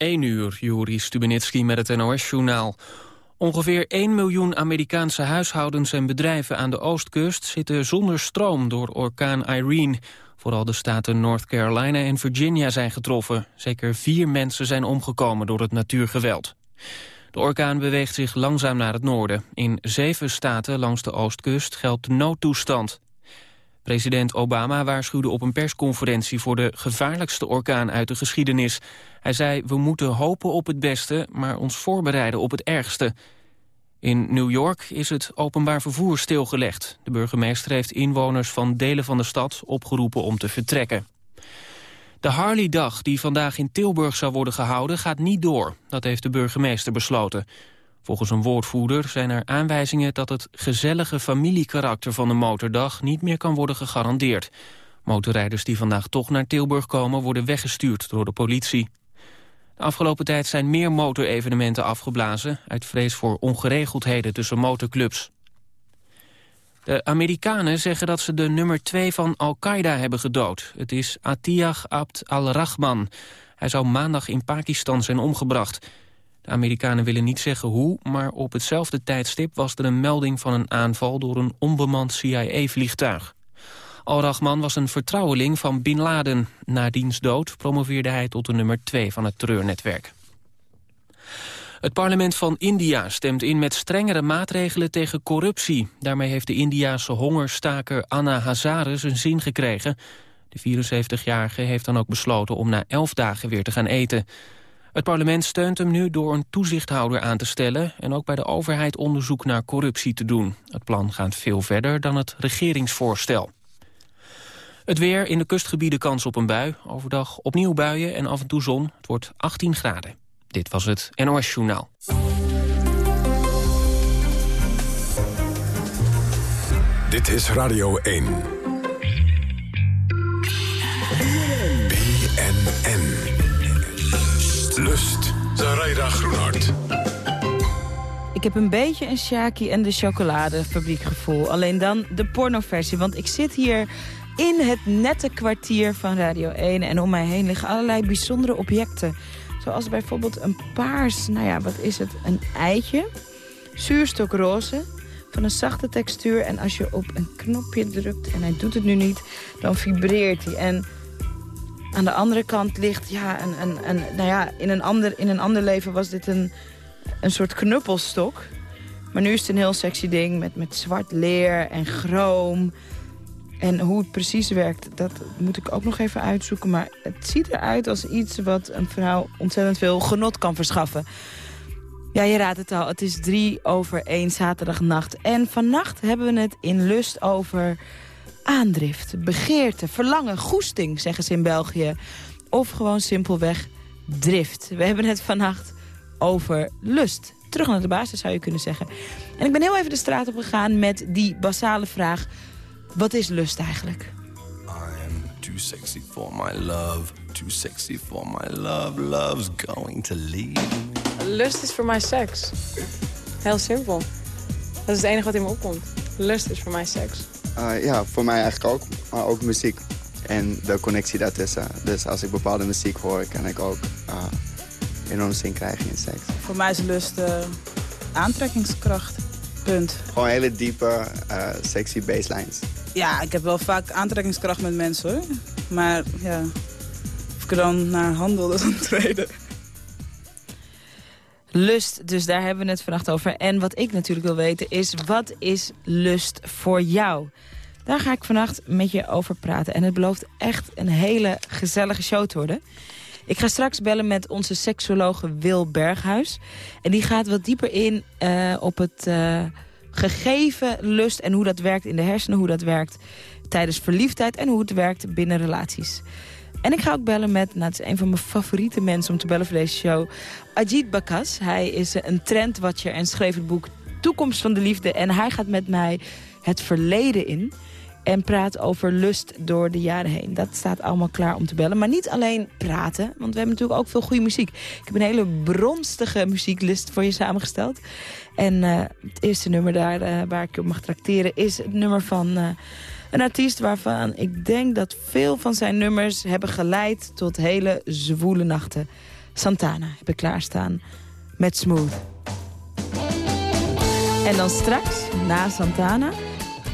1 uur, Juri Stubenitski met het NOS-journaal. Ongeveer 1 miljoen Amerikaanse huishoudens en bedrijven aan de oostkust... zitten zonder stroom door orkaan Irene. Vooral de staten North Carolina en Virginia zijn getroffen. Zeker vier mensen zijn omgekomen door het natuurgeweld. De orkaan beweegt zich langzaam naar het noorden. In zeven staten langs de oostkust geldt noodtoestand. President Obama waarschuwde op een persconferentie voor de gevaarlijkste orkaan uit de geschiedenis. Hij zei, we moeten hopen op het beste, maar ons voorbereiden op het ergste. In New York is het openbaar vervoer stilgelegd. De burgemeester heeft inwoners van delen van de stad opgeroepen om te vertrekken. De Harley-dag die vandaag in Tilburg zou worden gehouden gaat niet door. Dat heeft de burgemeester besloten. Volgens een woordvoerder zijn er aanwijzingen dat het gezellige familiekarakter van de motordag niet meer kan worden gegarandeerd. Motorrijders die vandaag toch naar Tilburg komen worden weggestuurd door de politie. Afgelopen tijd zijn meer motorevenementen afgeblazen... uit vrees voor ongeregeldheden tussen motorclubs. De Amerikanen zeggen dat ze de nummer 2 van Al-Qaeda hebben gedood. Het is Atiyah Abd al-Rahman. Hij zou maandag in Pakistan zijn omgebracht. De Amerikanen willen niet zeggen hoe, maar op hetzelfde tijdstip... was er een melding van een aanval door een onbemand CIA-vliegtuig. Al-Rahman was een vertrouweling van Bin Laden. Na diens dood promoveerde hij tot de nummer 2 van het terreurnetwerk. Het parlement van India stemt in met strengere maatregelen tegen corruptie. Daarmee heeft de Indiase hongerstaker Anna Hazare zijn zin gekregen. De 74-jarige heeft dan ook besloten om na 11 dagen weer te gaan eten. Het parlement steunt hem nu door een toezichthouder aan te stellen... en ook bij de overheid onderzoek naar corruptie te doen. Het plan gaat veel verder dan het regeringsvoorstel. Het weer in de kustgebieden kans op een bui. Overdag opnieuw buien en af en toe zon. Het wordt 18 graden. Dit was het NOS Journaal. Dit is Radio 1. BNN. Lust. Zaraida Groenhart. Ik heb een beetje een Shaki en de chocoladefabriek gevoel. Alleen dan de pornoversie. Want ik zit hier in het nette kwartier van Radio 1. En om mij heen liggen allerlei bijzondere objecten. Zoals bijvoorbeeld een paars, nou ja, wat is het? Een eitje. Zuurstokroze. Van een zachte textuur. En als je op een knopje drukt, en hij doet het nu niet, dan vibreert hij. En aan de andere kant ligt, ja, een, een, een, nou ja in, een ander, in een ander leven was dit een, een soort knuppelstok. Maar nu is het een heel sexy ding met, met zwart leer en chroom. En hoe het precies werkt, dat moet ik ook nog even uitzoeken. Maar het ziet eruit als iets wat een vrouw ontzettend veel genot kan verschaffen. Ja, je raadt het al. Het is drie over één zaterdagnacht. En vannacht hebben we het in lust over aandrift, begeerte, verlangen, goesting, zeggen ze in België. Of gewoon simpelweg drift. We hebben het vannacht over lust. Terug naar de basis zou je kunnen zeggen. En ik ben heel even de straat op gegaan met die basale vraag... wat is lust eigenlijk? I'm too sexy for my love. Too sexy for my love. Love's going to leave Lust is voor mij seks. Heel simpel. Dat is het enige wat in me opkomt. Lust is voor mij seks. Uh, ja, voor mij eigenlijk ook. Maar ook muziek. En de connectie daartussen. Dus als ik bepaalde muziek hoor, kan ik ook uh, enorm zin krijgen in seks. Voor mij is lust uh, aantrekkingskracht. Punt. Gewoon hele diepe, sexy baselines. Ja, ik heb wel vaak aantrekkingskracht met mensen hoor. Maar ja, of ik er dan naar handel, dat is. Lust, dus daar hebben we het vannacht over. En wat ik natuurlijk wil weten is, wat is lust voor jou? Daar ga ik vannacht met je over praten. En het belooft echt een hele gezellige show te worden. Ik ga straks bellen met onze seksologe Wil Berghuis. En die gaat wat dieper in uh, op het uh, gegeven lust... en hoe dat werkt in de hersenen, hoe dat werkt tijdens verliefdheid... en hoe het werkt binnen relaties. En ik ga ook bellen met, nou, het is een van mijn favoriete mensen om te bellen voor deze show... Ajit Bakas. Hij is een trendwatcher en schreef het boek Toekomst van de Liefde. En hij gaat met mij het verleden in en praat over lust door de jaren heen. Dat staat allemaal klaar om te bellen. Maar niet alleen praten, want we hebben natuurlijk ook veel goede muziek. Ik heb een hele bronstige muzieklist voor je samengesteld. En uh, het eerste nummer daar uh, waar ik op mag trakteren is het nummer van... Uh, een artiest waarvan ik denk dat veel van zijn nummers hebben geleid tot hele zwoele nachten. Santana heb ik klaarstaan met Smooth. En dan straks, na Santana,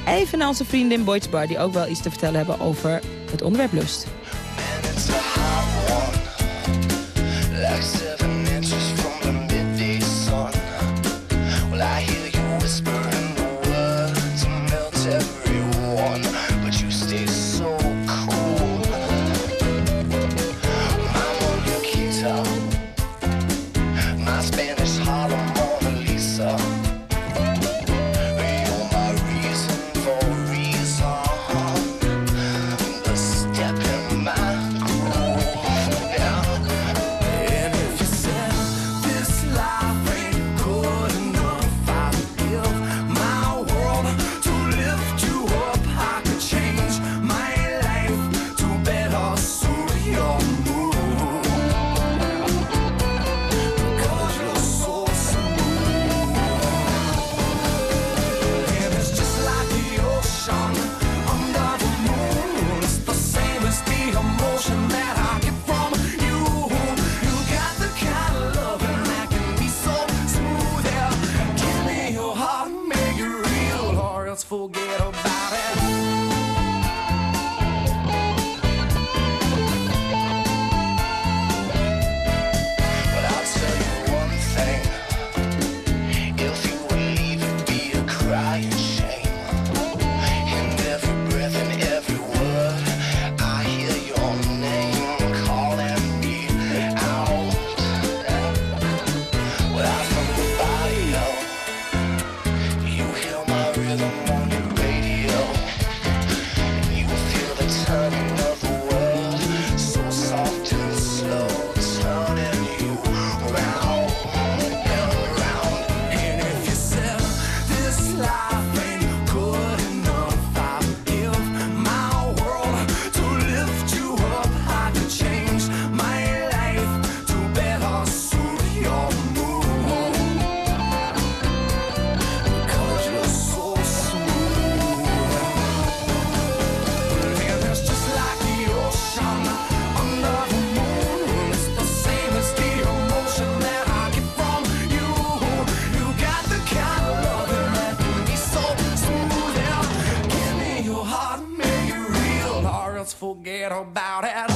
even naar onze vriendin Boyd's Bar... die ook wel iets te vertellen hebben over het onderwerp lust. About it.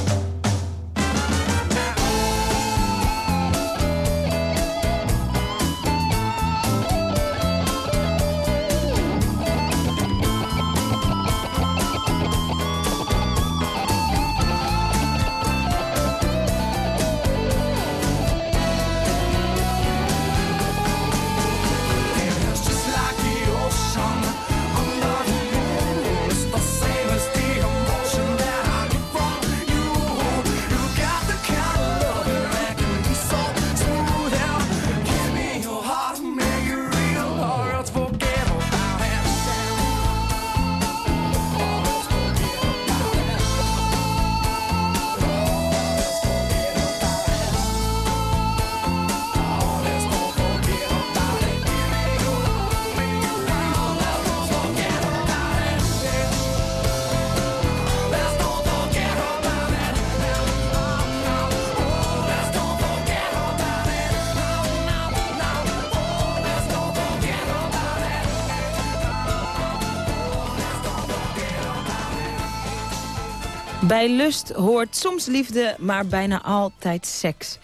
Bij lust hoort soms liefde, maar bijna altijd seks.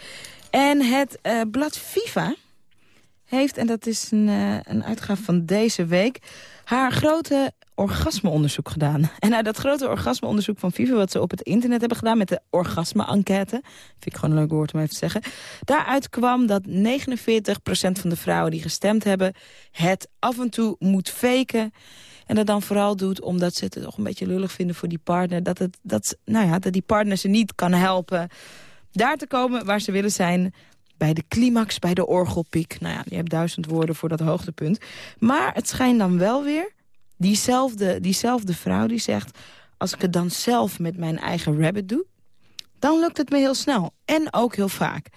En het eh, blad Viva heeft, en dat is een, eh, een uitgave van deze week... haar grote orgasmeonderzoek gedaan. En uit dat grote orgasmeonderzoek van Viva... wat ze op het internet hebben gedaan met de orgasme-enquête... vind ik gewoon een leuk woord om even te zeggen... daaruit kwam dat 49% van de vrouwen die gestemd hebben... het af en toe moet faken... En dat dan vooral doet omdat ze het toch een beetje lullig vinden voor die partner. Dat, het, dat, nou ja, dat die partner ze niet kan helpen daar te komen waar ze willen zijn. Bij de climax, bij de orgelpiek. Nou ja, je hebt duizend woorden voor dat hoogtepunt. Maar het schijnt dan wel weer, diezelfde, diezelfde vrouw die zegt... als ik het dan zelf met mijn eigen rabbit doe... dan lukt het me heel snel. En ook heel vaak.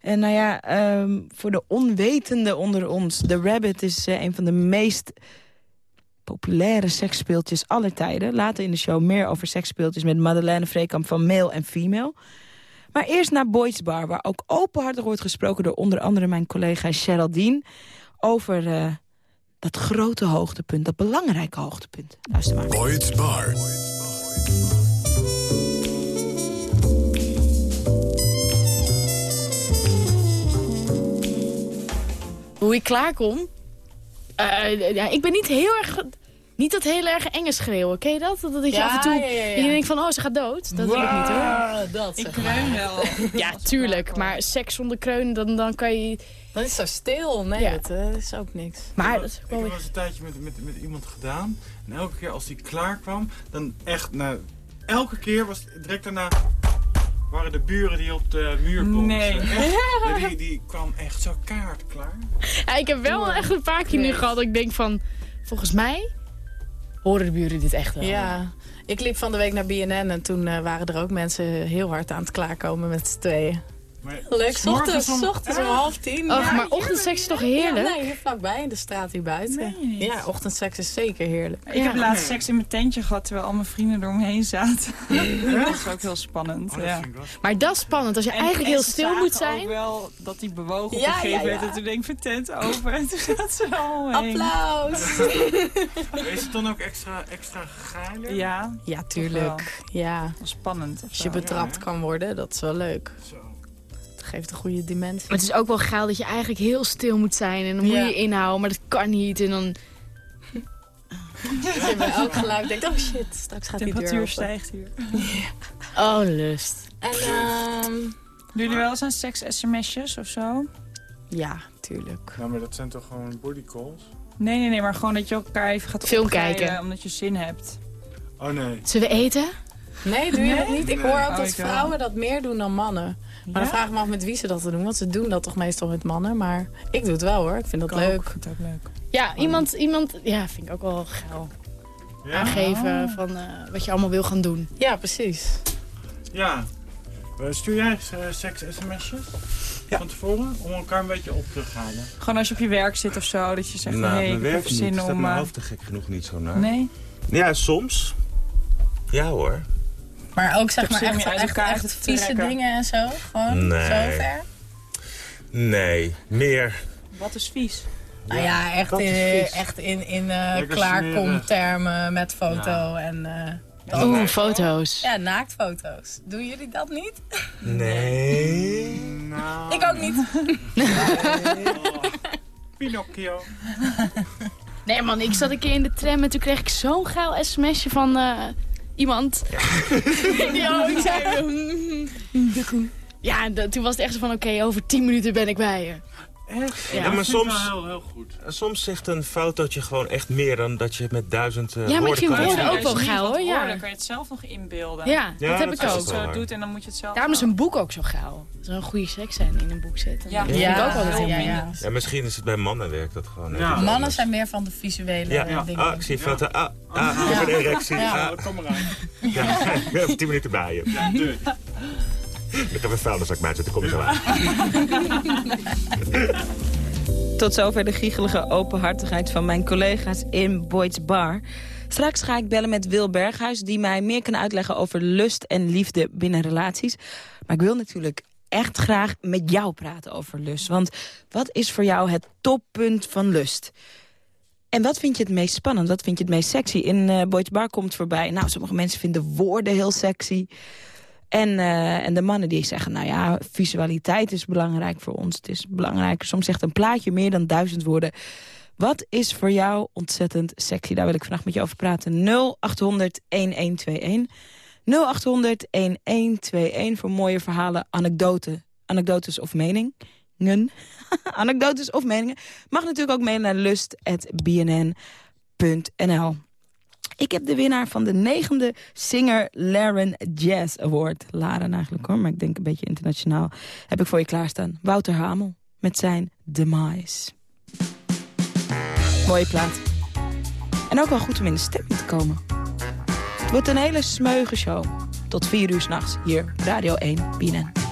En nou ja, ehm, voor de onwetenden onder ons... de rabbit is eh, een van de meest populaire seksspeeltjes aller tijden. Later in de show meer over seksspeeltjes met Madeleine Vreekamp van Male en Female. Maar eerst naar Boyd's Bar, waar ook openhartig wordt gesproken... door onder andere mijn collega Geraldine... over eh, dat grote hoogtepunt, dat belangrijke hoogtepunt. Luister maar. Boyd's Bar. Hoe ik klaarkom? Eh, ja, ik ben niet heel erg... Niet dat heel erg enge schreeuwen. Ken je dat? Dat, dat je Ja, af en toe... ja, ja, ja. Je denkt van, oh, ze gaat dood. Dat wil ik niet hoor. dat Ik kreun wel. Ja, tuurlijk. Maar seks zonder kreun, dan, dan kan je... Dan is het zo stil. Nee, Ja. dat eh, is ook niks. Maar dat is Ik heb weer- wel eens een tijdje met, met, met iemand gedaan. En elke keer als die klaar kwam, dan echt, nou, elke keer was direct daarna waren de buren die op de muur boksen. Nee. Echt. Die, die kwam echt zo kaart klaar. Ja, ik heb wel echt een paar keer nu gehad dat ik denk van... Volgens mij horen de buren dit echt wel. Ja, ik liep van de week naar BNN en toen eh, waren er ook mensen heel hard aan het klaarkomen met z'n tweeën. Maar Leuk, 's ochtends, om- s ochtends om half tien. Och, Ja, maar ochtendseks is toch heerlijk? Ja, nee, hier vlakbij in de straat hier buiten. Ja, ochtendseks is zeker heerlijk. Ik heb laatst seks in mijn tentje gehad terwijl al mijn vrienden eromheen zaten. dat is ook heel spannend. Oh, dat ja. vind ik wel Maar dat is spannend. Als je En- eigenlijk en heel stil zagen moet zijn. ook wel dat die bewogen op een gegeven moment. En toen denk ik mijn tent open. En toen zat ze er allemaal heen. Applaus! Is het dan ook extra, extra geiler? Ja, Ja, tuurlijk. Ja, spannend. als je betrapt kan worden, dat is wel leuk. Zo. Dat geeft een goede dimensie. Maar het is ook wel geil dat je eigenlijk heel stil moet zijn. En dan moet Ja. je inhouden, maar dat kan niet. En dan... Bij elk geluid denkt, oh shit, straks gaat De die deur temperatuur open. stijgt hier. Oh, lust. En ehm Doen jullie wel eens aan seks-sms'jes of zo? ja, tuurlijk. Nou, maar dat zijn toch gewoon body calls? Nee, nee, nee, maar gewoon dat je elkaar even gaat Film kijken. Omdat je zin hebt. Oh nee. Zullen we eten? Nee, doe je dat niet? Ik Nee. hoor ook Oh, dat ik wel. vrouwen dat meer doen dan mannen. Maar dan vraag ik me af met wie ze dat doen. Want ze doen dat toch meestal met mannen. Maar ik doe het wel hoor. Ik vind dat Ik leuk. ook. vind het ook leuk. Ja, iemand, iemand... Ja, vind ik ook wel geil. Ja? Aangeven van eh, wat je allemaal wil gaan doen. Ja, precies. Ja. Eh, Stuur jij eh, seks-sms'jes? Van tevoren? Om elkaar een beetje op te halen. Gewoon als je op je werk zit of zo, dat je zegt van nou, hé, mijn ik heb niet. zin om... mijn eh, hoofd er gek genoeg niet zo naar. Nee? Ja, soms. Ja hoor. Maar ook zeg maar echt, echt, vieze dingen en zo. Gewoon Nee. zo ver. Nee, meer. Wat is vies? Nou ja, echt in, echt in, in eh klaarkomtermen met foto en... eh, dat- Oeh, foto's. ja, naaktfoto's. Doen jullie dat niet? Nee. Nou, Ik ook niet. Pinocchio. Nee man, ik zat een keer in de tram en toen kreeg ik zo'n geil sms'je van eh, iemand. Die, oh, ik zei... mm, Ja, en dat- toen was het echt zo van, oké, over 10 minuten ben ik bij je. Echt? Ja, Ja, maar Dat soms, wel heel, heel goed. soms zegt een fotootje gewoon echt meer dan dat je met duizend eh Ja, maar ik vind woorden ook wel je geil, hoor, ja. Dan kan je het zelf nog inbeelden. Ja, Ja, dat heb dat ik is Als je ook. het zo doet en dan moet je het zelf... Daarom is een boek ook zo geil. Er zou een goede seks zijn in een boek zitten. Ja. Dat vind ik ook wel ja, heel ja, ja, ja. Ja, misschien is het bij mannen werkt dat gewoon. Ja. Mannen anders. zijn meer van de visuele Ja, eh, dingen. ah, ik zie een foto. Ah, ah, ik heb een erectie. Ja. Ah, Kom eraan. ja, ik ben over tien minuten bij je. Ik heb een vuilniszak bij zitten, kom je zo aan. Tot zover de giechelige openhartigheid van mijn collega's in Boyd's Bar. Straks ga ik bellen met Wil Berghuis... die mij meer kan uitleggen over lust en liefde binnen relaties. Maar ik wil natuurlijk echt graag met jou praten over lust. Want wat is voor jou het toppunt van lust? En wat vind je het meest spannend? Wat vind je het meest sexy? In eh Boyd's Bar komt voorbij... nou, sommige mensen vinden woorden heel sexy... En, eh, en de mannen die zeggen, nou ja, visualiteit is belangrijk voor ons. Het is belangrijk. Soms zegt een plaatje meer dan duizend woorden. Wat is voor jou ontzettend sexy? Daar wil ik vannacht met je over praten. 0800 1121. 0800 1121 voor mooie verhalen, anekdoten, anekdotes of meningen. anekdotes of meningen. Mag natuurlijk ook mailen naar lust.bnn.nl. Ik heb de winnaar van de negende Singer Laren Jazz Award. Laren eigenlijk hoor, maar ik denk een beetje internationaal. Heb ik voor je klaarstaan. Wouter Hamel met zijn Demise. Mooie plaat. En ook wel goed om in de stemming te komen. Het wordt een hele smeuige show. Tot vier uur s'nachts hier Radio 1 BNN.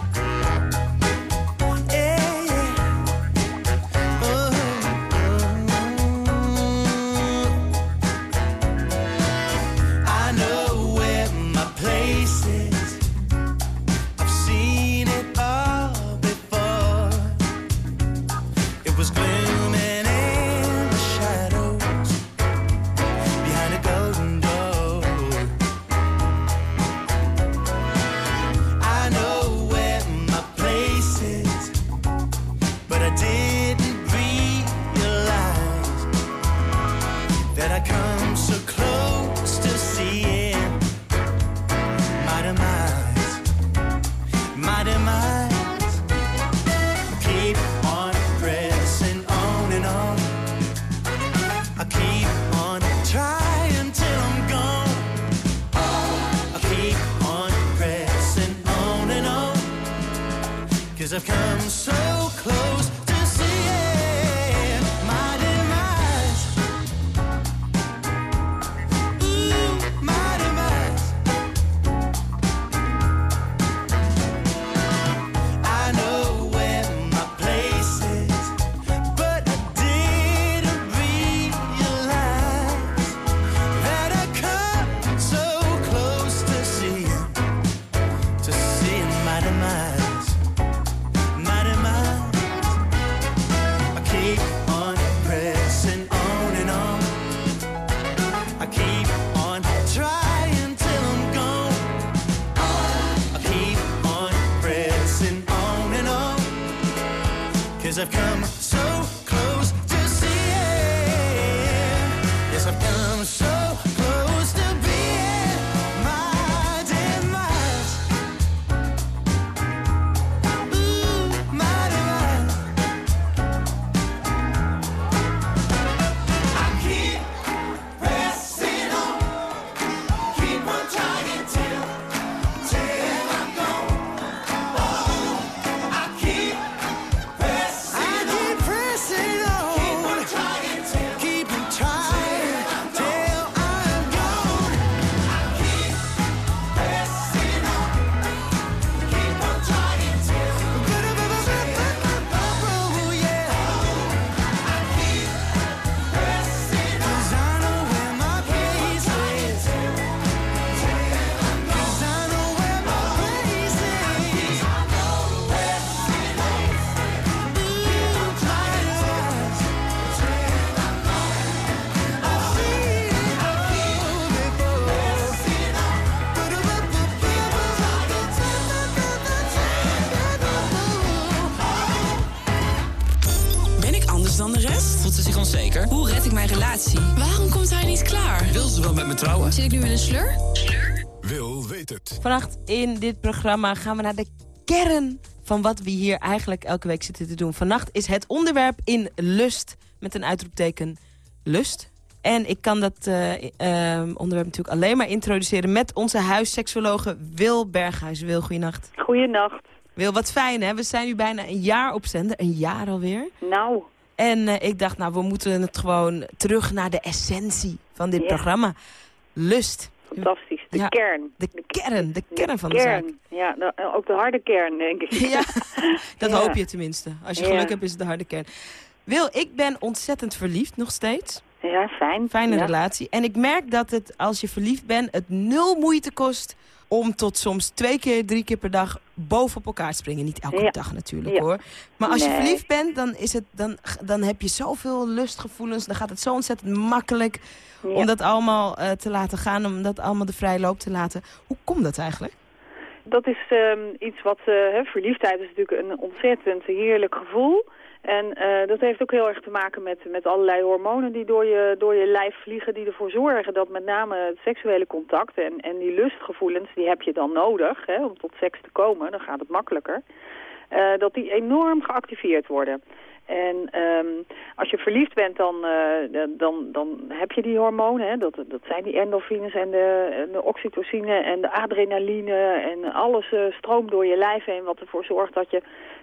In dit programma gaan we naar de kern van wat we hier eigenlijk elke week zitten te doen. Vannacht is het onderwerp in lust met een uitroepteken lust. En ik kan dat eh, eh, onderwerp natuurlijk alleen maar introduceren met onze huisseksuologe Wil Berghuis. Wil, goeienacht. Goeienacht. Wil, wat fijn hè? We zijn nu bijna een jaar op zender. Een jaar alweer. Nou. En eh, ik dacht, nou, we moeten het gewoon terug naar de essentie van dit programma. Lust. Fantastisch. De Ja, kern. De kern, de kern van de zaak. Kern. Ja, de- ook de harde kern, denk ik. Ja, dat Ja. hoop je tenminste. Als je Ja. geluk hebt, is het de harde kern. Wil, ik ben ontzettend verliefd nog steeds. Ja, fijn. Fijne relatie. En ik merk dat het, als je verliefd bent, het nul moeite kost... om tot soms twee keer, drie keer per dag bovenop elkaar te springen. Niet elke Ja. dag natuurlijk, Ja. hoor. Maar als je verliefd bent, dan, is het, dan, dan heb je zoveel lustgevoelens. Dan gaat het zo ontzettend makkelijk om dat allemaal eh, te laten gaan. Om dat allemaal de vrije loop te laten. Hoe komt dat eigenlijk? Dat is ehm, iets wat... hè, verliefdheid is natuurlijk een ontzettend heerlijk gevoel. En eh, dat heeft ook heel erg te maken met, met allerlei hormonen die door je, door je lijf vliegen... die ervoor zorgen dat met name het seksuele contact en, en die lustgevoelens... die heb je dan nodig hè, om tot seks te komen. Dan gaat het makkelijker. eh, dat die enorm geactiveerd worden. En ehm, als je verliefd bent, dan, eh, dan, dan heb je die hormonen. Hè? Dat, dat zijn die endorfines en de, de oxytocine en de adrenaline. En alles stroomt door je lijf heen. Wat ervoor zorgt dat je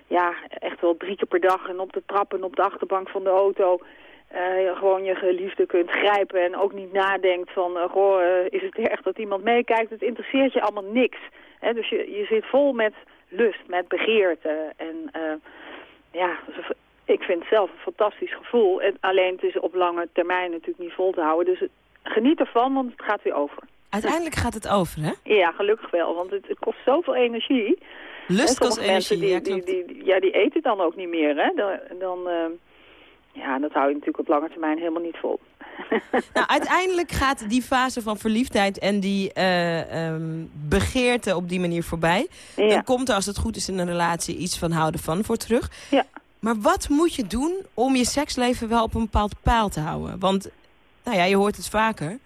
ja, echt wel drie keer per dag en op de trap en op de achterbank van de auto... eh, gewoon je geliefde kunt grijpen en ook niet nadenkt van... eh, goh, eh, is het erg dat iemand meekijkt? Het interesseert je allemaal niks. Hè? Dus je, je zit vol met lust, met begeerte. En ja, ik vind het zelf een fantastisch gevoel. En alleen het is op lange termijn natuurlijk niet vol te houden. Dus geniet ervan, want het gaat weer over. Uiteindelijk gaat het over, hè? Ja, gelukkig wel, want het, het kost zoveel energie. Lust mensen energie, Die, ja, die, die, ja, die eten dan ook niet meer, hè. Dan, dan eh, ja, dat hou je natuurlijk op lange termijn helemaal niet vol. Nou, uiteindelijk gaat die fase van verliefdheid en die ehm, begeerte op die manier voorbij. Dan komt er, als het goed is in een relatie, iets van houden van voor terug. Ja. Maar wat moet je doen om je seksleven wel op een bepaald paal te houden? Want, nou ja, je hoort het vaker.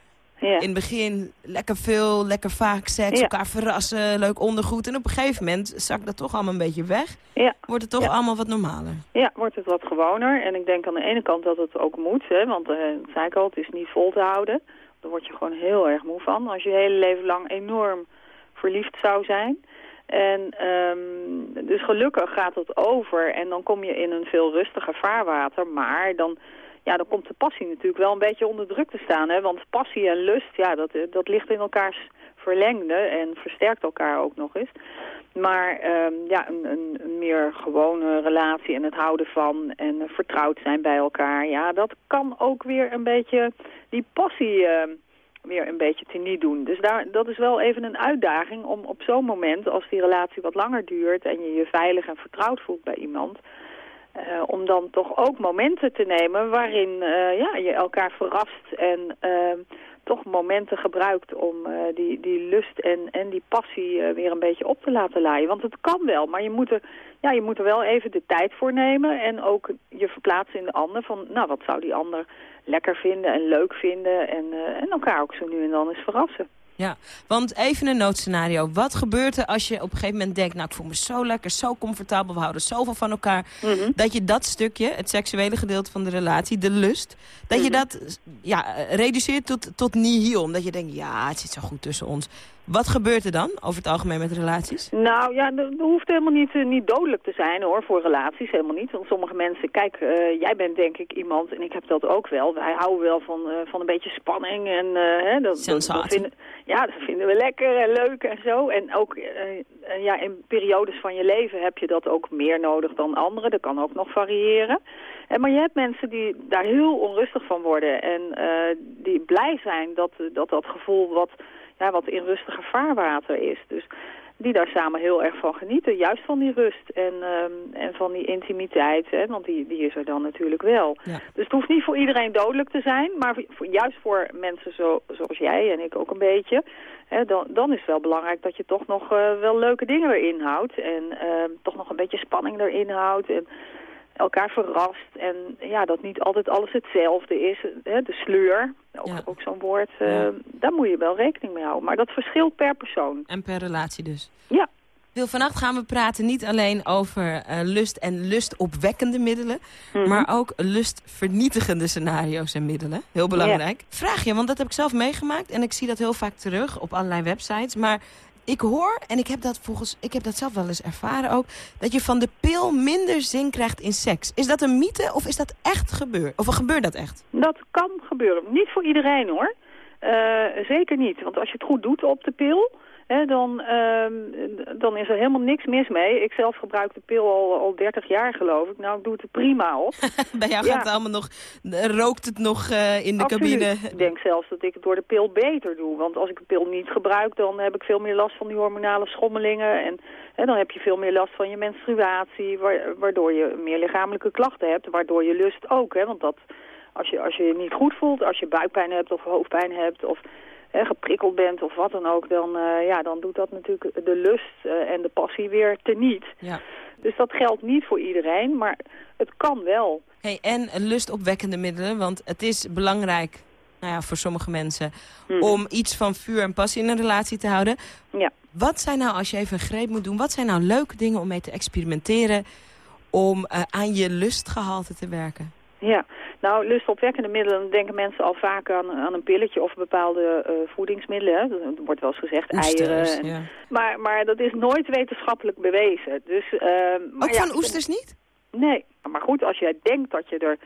Ja. In het begin lekker veel, lekker vaak seks, Ja. elkaar verrassen, leuk ondergoed. En op een gegeven moment zakt dat toch allemaal een beetje weg. Ja. Wordt het toch allemaal wat normaler. Ja, wordt het wat gewoner. En ik denk aan de ene kant dat het ook moet, hè, want eh, dat zei ik al, het is niet vol te houden. Daar word je gewoon heel erg moe van als je je hele leven lang enorm verliefd zou zijn. En ehm, dus gelukkig gaat het over en dan kom je in een veel rustiger vaarwater. Maar dan, ja, dan komt de passie natuurlijk wel een beetje onder druk te staan. Hè? Want passie en lust, ja, dat, dat ligt in elkaars verlengde en versterkt elkaar ook nog eens. Maar ehm, ja, een, een, meer gewone relatie en het houden van en eh, vertrouwd zijn bij elkaar. Ja, dat kan ook weer een beetje die passie ehm, weer een beetje teniet doen. Dus daar, dat is wel even een uitdaging om op zo'n moment, als die relatie wat langer duurt en je je veilig en vertrouwd voelt bij iemand, eh, om dan toch ook momenten te nemen waarin eh, ja, je elkaar verrast en ehm, toch momenten gebruikt om die, die lust en, en die passie weer een beetje op te laten laaien. Want het kan wel, maar je moet, er, ja, je moet er wel even de tijd voor nemen en ook je verplaatsen in de ander. Van, nou, wat zou die ander lekker vinden en leuk vinden en, en elkaar ook zo nu en dan eens verrassen. Ja, want even een noodscenario. Wat gebeurt er als je op een gegeven moment denkt... nou, ik voel me zo lekker, zo comfortabel, we houden zoveel van elkaar... dat je dat stukje, het seksuele gedeelte van de relatie, de lust... dat je dat ja, reduceert tot, tot nihil. Omdat je denkt, ja, het zit zo goed tussen ons. Wat gebeurt er dan over het algemeen met relaties? Nou ja, dat hoeft helemaal niet, eh, niet dodelijk te zijn hoor, voor relaties. Helemaal niet. Want sommige mensen, kijk, eh, jij bent denk ik iemand, en ik heb dat ook wel. Wij houden wel van, eh, van een beetje spanning. En, hè, dat, dat, dat vinden, ja, dat vinden we lekker en leuk en zo. En ook ja, in periodes van je leven heb je dat ook meer nodig dan anderen. Dat kan ook nog variëren. En, maar je hebt mensen die daar heel onrustig van worden. En die blij zijn dat, dat dat gevoel wat, ja, wat in rustiger vaarwater is. Dus die daar samen heel erg van genieten. Juist van die rust en, ehm, en van die intimiteit. Hè, want die, die is er dan natuurlijk wel. Dus het hoeft niet voor iedereen dodelijk te zijn. Maar voor- juist voor mensen zo, zoals jij en ik ook een beetje. Hè, dan, dan is het wel belangrijk dat je toch nog eh, wel leuke dingen erin houdt. En ehm, toch nog een beetje spanning erin houdt. En elkaar verrast. En ja, dat niet altijd alles hetzelfde is. Hè, de sleur, ook, ook zo'n woord. eh, Daar moet je wel rekening mee houden. Maar dat verschilt per persoon. En per relatie dus. Ja. Wil, vannacht gaan we praten niet alleen over eh, lust en lustopwekkende middelen... Mhm. maar ook lustvernietigende scenario's en middelen. Heel belangrijk. Vraag je, want dat heb ik zelf meegemaakt... en ik zie dat heel vaak terug op allerlei websites. Maar ik hoor, en ik heb dat, volgens, ik heb dat zelf wel eens ervaren ook... dat je van de pil minder zin krijgt in seks. Is dat een mythe of is dat echt gebeurd? Of gebeurt dat echt? Dat kan gebeuren. Niet voor iedereen hoor. Eh, zeker niet. Want als je het goed doet op de pil... Hè, dan, ehm, dan is er helemaal niks mis mee. Ik zelf gebruik de pil al, al 30 jaar geloof ik. Nou, ik doe het er prima op. Bij jou gaat het allemaal nog, rookt het nog eh, in de Absoluut. cabine? Ik denk zelfs dat ik het door de pil beter doe. Want als ik de pil niet gebruik, dan heb ik veel meer last van die hormonale schommelingen. En hè, dan heb je veel meer last van je menstruatie, wa- waardoor je meer lichamelijke klachten hebt. Waardoor je lust ook. Hè, want dat, als, je, als je je niet goed voelt, als je buikpijn hebt of hoofdpijn hebt... of hè, geprikkeld bent of wat dan ook, dan, eh, ja, dan doet dat natuurlijk de lust eh, en de passie weer teniet. Ja. Dus dat geldt niet voor iedereen, maar het kan wel. Hey, en lustopwekkende middelen, want het is belangrijk nou ja, voor sommige mensen... om iets van vuur en passie in een relatie te houden. Ja. Wat zijn nou, als je even een greep moet doen... wat zijn nou leuke dingen om mee te experimenteren... om eh, aan je lustgehalte te werken? Ja, nou, lustopwekkende middelen, dan denken mensen al vaak aan, aan een pilletje of bepaalde eh, voedingsmiddelen. Hè. Er wordt wel eens gezegd Oesters, eieren. en- ja. maar, maar dat is nooit wetenschappelijk bewezen. Dus, ehm, maar Ook ja, van oesters niet? Nee, maar goed, als jij denkt dat je er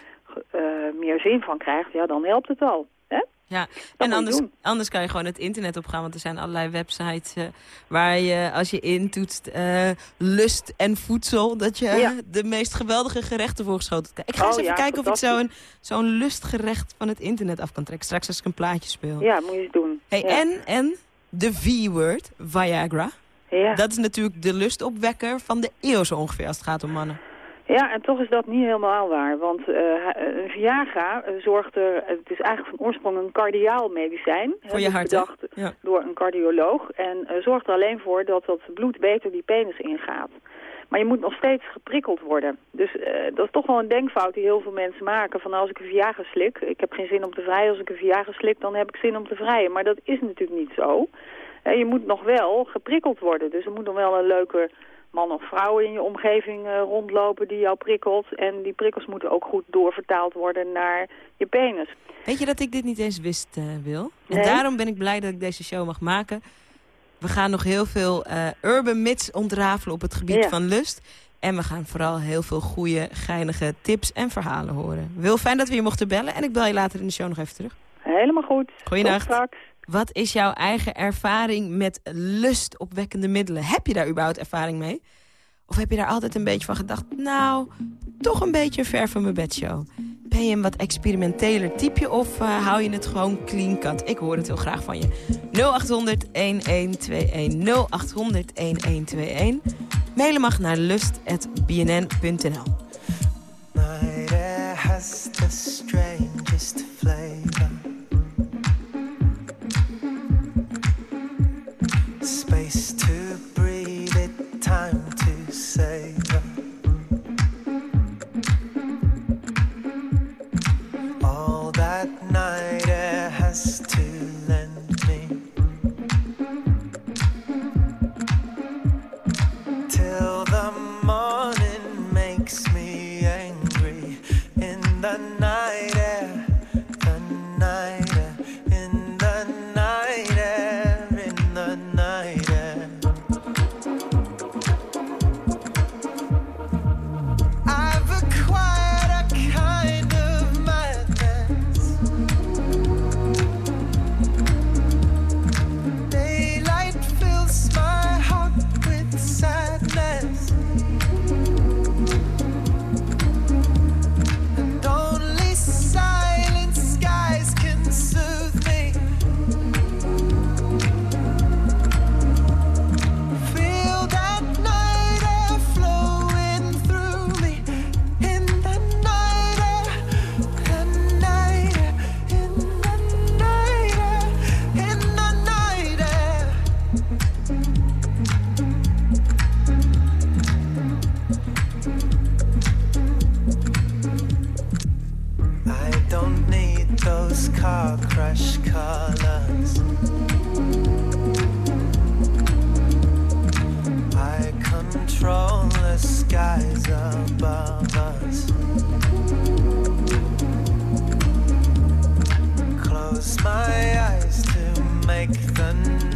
eh, meer zin van krijgt, ja, dan helpt het al. Hè? Ja, en anders, anders kan je gewoon het internet opgaan. Want er zijn allerlei websites eh, waar je, als je intoetst eh, lust en voedsel... dat je Ja. de meest geweldige gerechten voorgeschoten krijgt. Ik ga Oh, eens even ja, kijken of ik zo'n zo'n lustgerecht van het internet af kan trekken. Straks als ik een plaatje speel. Ja, moet je eens doen. Hey, Ja. en, en de V-word, Viagra. Ja. Dat is natuurlijk de lustopwekker van de eeuw zo ongeveer als het gaat om mannen. Ja, en toch is dat niet helemaal waar. Want een Viagra eh, zorgt er... Het is eigenlijk van oorsprong een cardiaal medicijn. Voor je dus hart, bedacht Ja. door een cardioloog. En zorgt er alleen voor dat dat bloed beter die penis ingaat. Maar je moet nog steeds geprikkeld worden. Dus dat is toch wel een denkfout die heel veel mensen maken. Van als ik een Viagra slik, ik heb geen zin om te vrijen. Als ik een Viagra slik, dan heb ik zin om te vrijen. Maar dat is natuurlijk niet zo. Je moet nog wel geprikkeld worden. Dus er moet nog wel een leuke man of vrouw in je omgeving eh, rondlopen die jou prikkelt. En die prikkels moeten ook goed doorvertaald worden naar je penis. Weet je dat ik dit niet eens wist, eh, Wil? En daarom ben ik blij dat ik deze show mag maken. We gaan nog heel veel eh, urban myths ontrafelen op het gebied Ja. van lust. En we gaan vooral heel veel goede, geinige tips en verhalen horen. Wil fijn dat we je mochten bellen. En ik bel je later in de show nog even terug. Helemaal goed. Goeienacht. Tot straks. Wat is jouw eigen ervaring met lustopwekkende middelen? Heb je daar überhaupt ervaring mee? Of heb je daar altijd een beetje van gedacht... nou, toch een beetje ver van mijn bedshow? Ben je een wat experimenteler type of eh, hou je het gewoon clean cut? Ik hoor het heel graag van je. 0800-1121. 0800-1121. Mailen mag naar lust.bnn.nl. Night has the strangest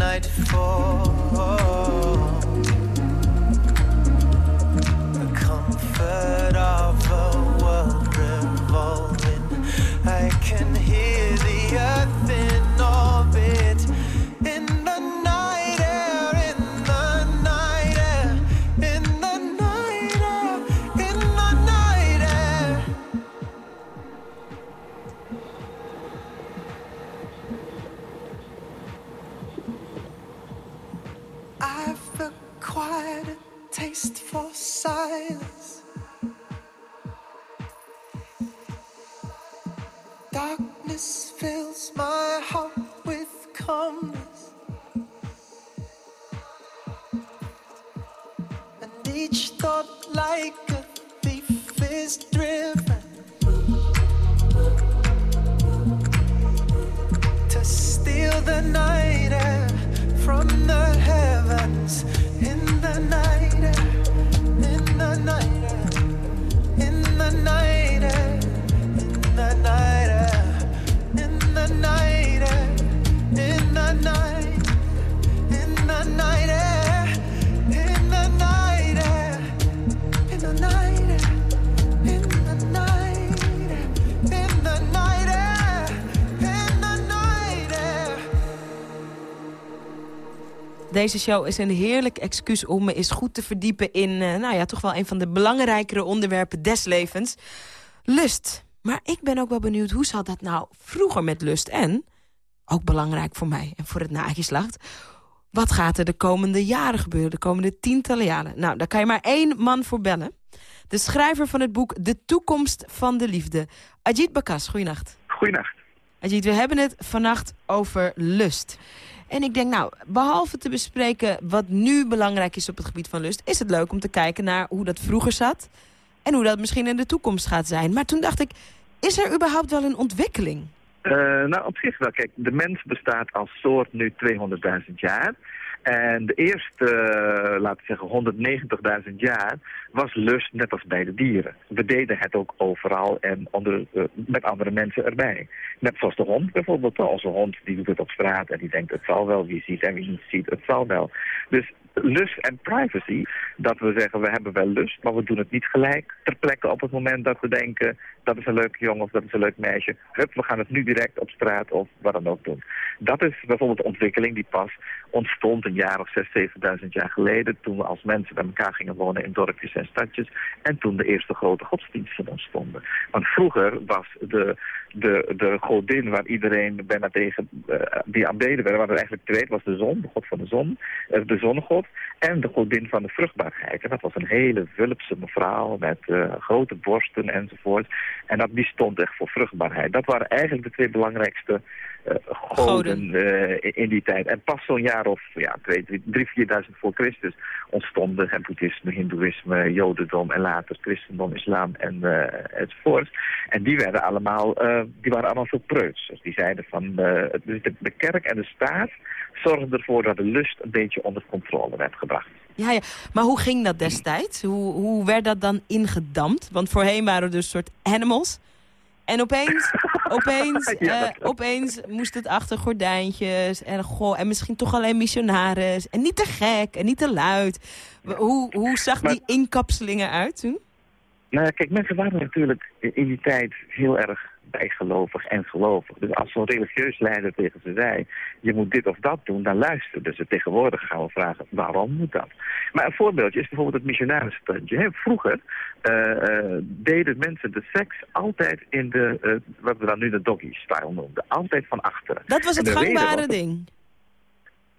the. Comfort of a world revolving. I can hear Deze show is een heerlijk excuus om me eens goed te verdiepen in... eh, nou ja, toch wel een van de belangrijkere onderwerpen des levens. Lust. Maar ik ben ook wel benieuwd, hoe zat dat nou vroeger met lust? En, ook belangrijk voor mij en voor het nageslacht... wat gaat er de komende jaren gebeuren, de komende tientallen jaren? Nou, daar kan je maar één man voor bellen. De schrijver van het boek De Toekomst van de Liefde. Ajit Bakas, goeienacht. Goeienacht. Ajit, we hebben het vannacht over lust. En ik denk, nou, behalve te bespreken wat nu belangrijk is op het gebied van lust... is het leuk om te kijken naar hoe dat vroeger zat... en hoe dat misschien in de toekomst gaat zijn. Maar toen dacht ik, is er überhaupt wel een ontwikkeling? Eh, nou, op zich wel. Kijk, de mens bestaat als soort nu 200.000 jaar. En de eerste, eh, laten we zeggen, 190.000 jaar was lust net als bij de dieren. We deden het ook overal en onder, eh, met andere mensen erbij. Net zoals de hond bijvoorbeeld. Onze hond die doet het op straat en die denkt het zal wel. Wie ziet en wie niet ziet, het zal wel. Dus lust en privacy, dat we zeggen we hebben wel lust, maar we doen het niet gelijk ter plekke op het moment dat we denken dat is een leuke jongen of dat is een leuk meisje. Hup, we gaan het nu direct op straat of wat dan ook doen. Dat is bijvoorbeeld de ontwikkeling die pas ontstond een jaar of zes, zevenduizend jaar geleden toen we als mensen bij elkaar gingen wonen in dorpjes en stadjes en toen de eerste grote godsdiensten ontstonden. Want vroeger was de, de, de godin waar iedereen bijna tegen, eh, die aanbeden werden, waar er eigenlijk twee was de zon, de god van de zon, eh, de zonnegod en de godin van de vruchtbaarheid. En dat was een hele Wulpse mevrouw met eh, grote borsten enzovoort. En dat, die stond echt voor vruchtbaarheid. Dat waren eigenlijk de twee belangrijkste eh, goden eh, in die tijd. En pas zo'n jaar of ja, twee, drie, drie, vierduizend voor Christus ontstonden het boeddhisme, hindoeïsme, jodendom en later christendom, islam en uh, enzovoort. En die werden allemaal, die waren allemaal veel preuts. Dus die zeiden van de, de kerk en de staat zorgden ervoor dat de lust een beetje onder controle werd gebracht. Ja, ja, maar hoe ging dat destijds? Hoe, hoe werd dat dan ingedampt? Want voorheen waren er dus soort animals. En opeens, opeens, Ja, eh, opeens moest het achter gordijntjes. En, goh, en misschien toch alleen missionaris. En niet te gek en niet te luid. Hoe, hoe zag die inkapselingen uit toen? Nou ja, kijk, mensen waren natuurlijk in die tijd heel erg bijgelovig en gelovig. Dus als zo'n religieus leider tegen ze zei, je moet dit of dat doen, dan luisterden ze. Tegenwoordig gaan we vragen, waarom moet dat? Maar een voorbeeldje is bijvoorbeeld het missionarisstandje. Hè, Vroeger eh, eh, deden mensen de seks altijd in de, eh, wat we dan nu de doggy-style noemden. Altijd van achteren. Dat was het gangbare was- ding.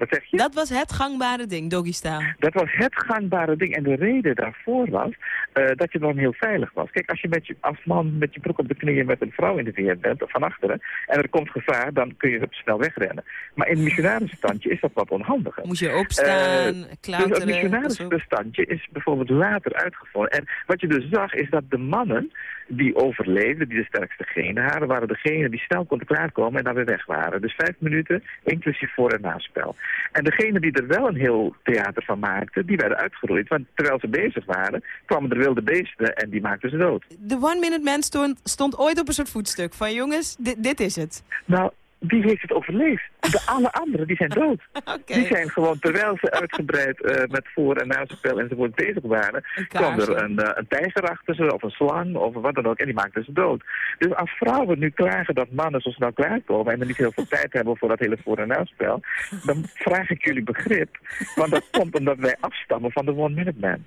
Wat zeg je? Dat was het gangbare ding, doggy style. Dat was het gangbare ding. En de reden daarvoor was eh, dat je dan heel veilig was. Kijk, als je, met je als man met je broek op de knieën met een vrouw in de weer bent, of van achteren, en er komt gevaar, dan kun je snel wegrennen. Maar in een missionarisstandje is dat wat onhandiger. Moet je opstaan, Eh, Dus klauteren. het missionarisbestandje is bijvoorbeeld later uitgevonden. En wat je dus zag, is dat de mannen die overleefden, die de sterkste genen hadden, waren degenen die snel konden klaarkomen en dan weer weg waren. Dus vijf minuten, inclusief voor- en naspel. En degenen die er wel een heel theater van maakten, die werden uitgeroeid. Want terwijl ze bezig waren, kwamen er wilde beesten en die maakten ze dood. De One Minute Man stond, stond ooit op een soort voetstuk van jongens, dit, dit is het. Nou, die heeft het overleefd. De alle anderen, die zijn dood. Die zijn gewoon, terwijl ze uitgebreid eh, met voor- en naspel enzovoort bezig waren, kwam er een, eh, een tijger achter ze, of een slang, of wat dan ook, en die maakten ze dood. Dus als vrouwen nu klagen dat mannen zo snel klaarkomen en er niet heel veel tijd hebben voor dat hele voor- en naspel, dan vraag ik jullie begrip. Want dat komt omdat wij afstammen van de One Minute Man.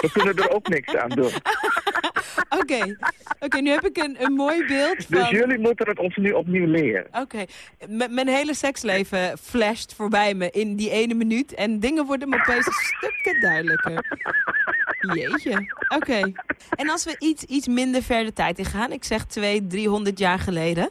We kunnen er ook niks aan doen. Oké, Oké, nu heb ik een, een mooi beeld van... Dus jullie moeten het ons nu opnieuw leren. Oké, mijn hele seksleven flasht voorbij me in die ene minuut. En dingen worden me opeens een stukje duidelijker. Jeetje. Oké. En als we iets, iets minder ver de tijd in gaan. Ik zeg 200, 300 jaar geleden.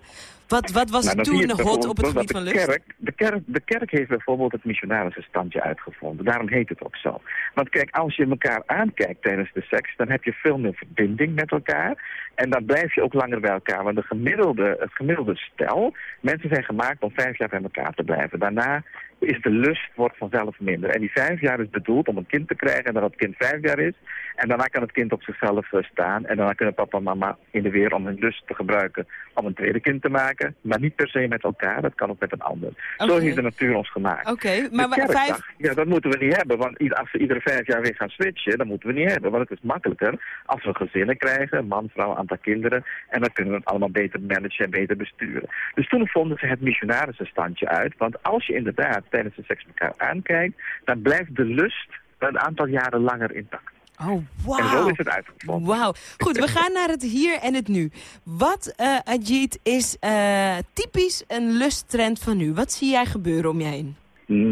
Wat, wat was Nou, toen hot op het gebied de van lust? Kerk, de, kerk, de kerk heeft bijvoorbeeld het missionarissenstandje uitgevonden. Daarom heet het ook zo. Want kijk, als je elkaar aankijkt tijdens de seks, dan heb je veel meer verbinding met elkaar. En dan blijf je ook langer bij elkaar. Want de gemiddelde, het gemiddelde stel, mensen zijn gemaakt om vijf jaar bij elkaar te blijven. Daarna is de lust wordt vanzelf minder. En die vijf jaar is bedoeld om een kind te krijgen en dat het kind vijf jaar is. En daarna kan het kind op zichzelf eh, staan. En daarna kunnen papa en mama in de weer om hun lust te gebruiken om een tweede kind te maken. Maar niet per se met elkaar, dat kan ook met een ander. Zo heeft de natuur ons gemaakt. Oké, maar de wa- kerkdag, vijf... ja, dat moeten we niet hebben. Want als we iedere vijf jaar weer gaan switchen, dan moeten we niet hebben. Want het is makkelijker als we gezinnen krijgen, man, vrouw, aantal kinderen. En dan kunnen we het allemaal beter managen en beter besturen. Dus toen vonden ze het missionarissenstandje uit. Want als je inderdaad tijdens de seks elkaar aankijkt, dan blijft de lust een aantal jaren langer intact. Oh, En zo is het uitgevonden. Wauw. Goed, we gaan naar het hier en het nu. Wat, eh Ajit, is eh, typisch een lusttrend van nu? Wat zie jij gebeuren om je heen?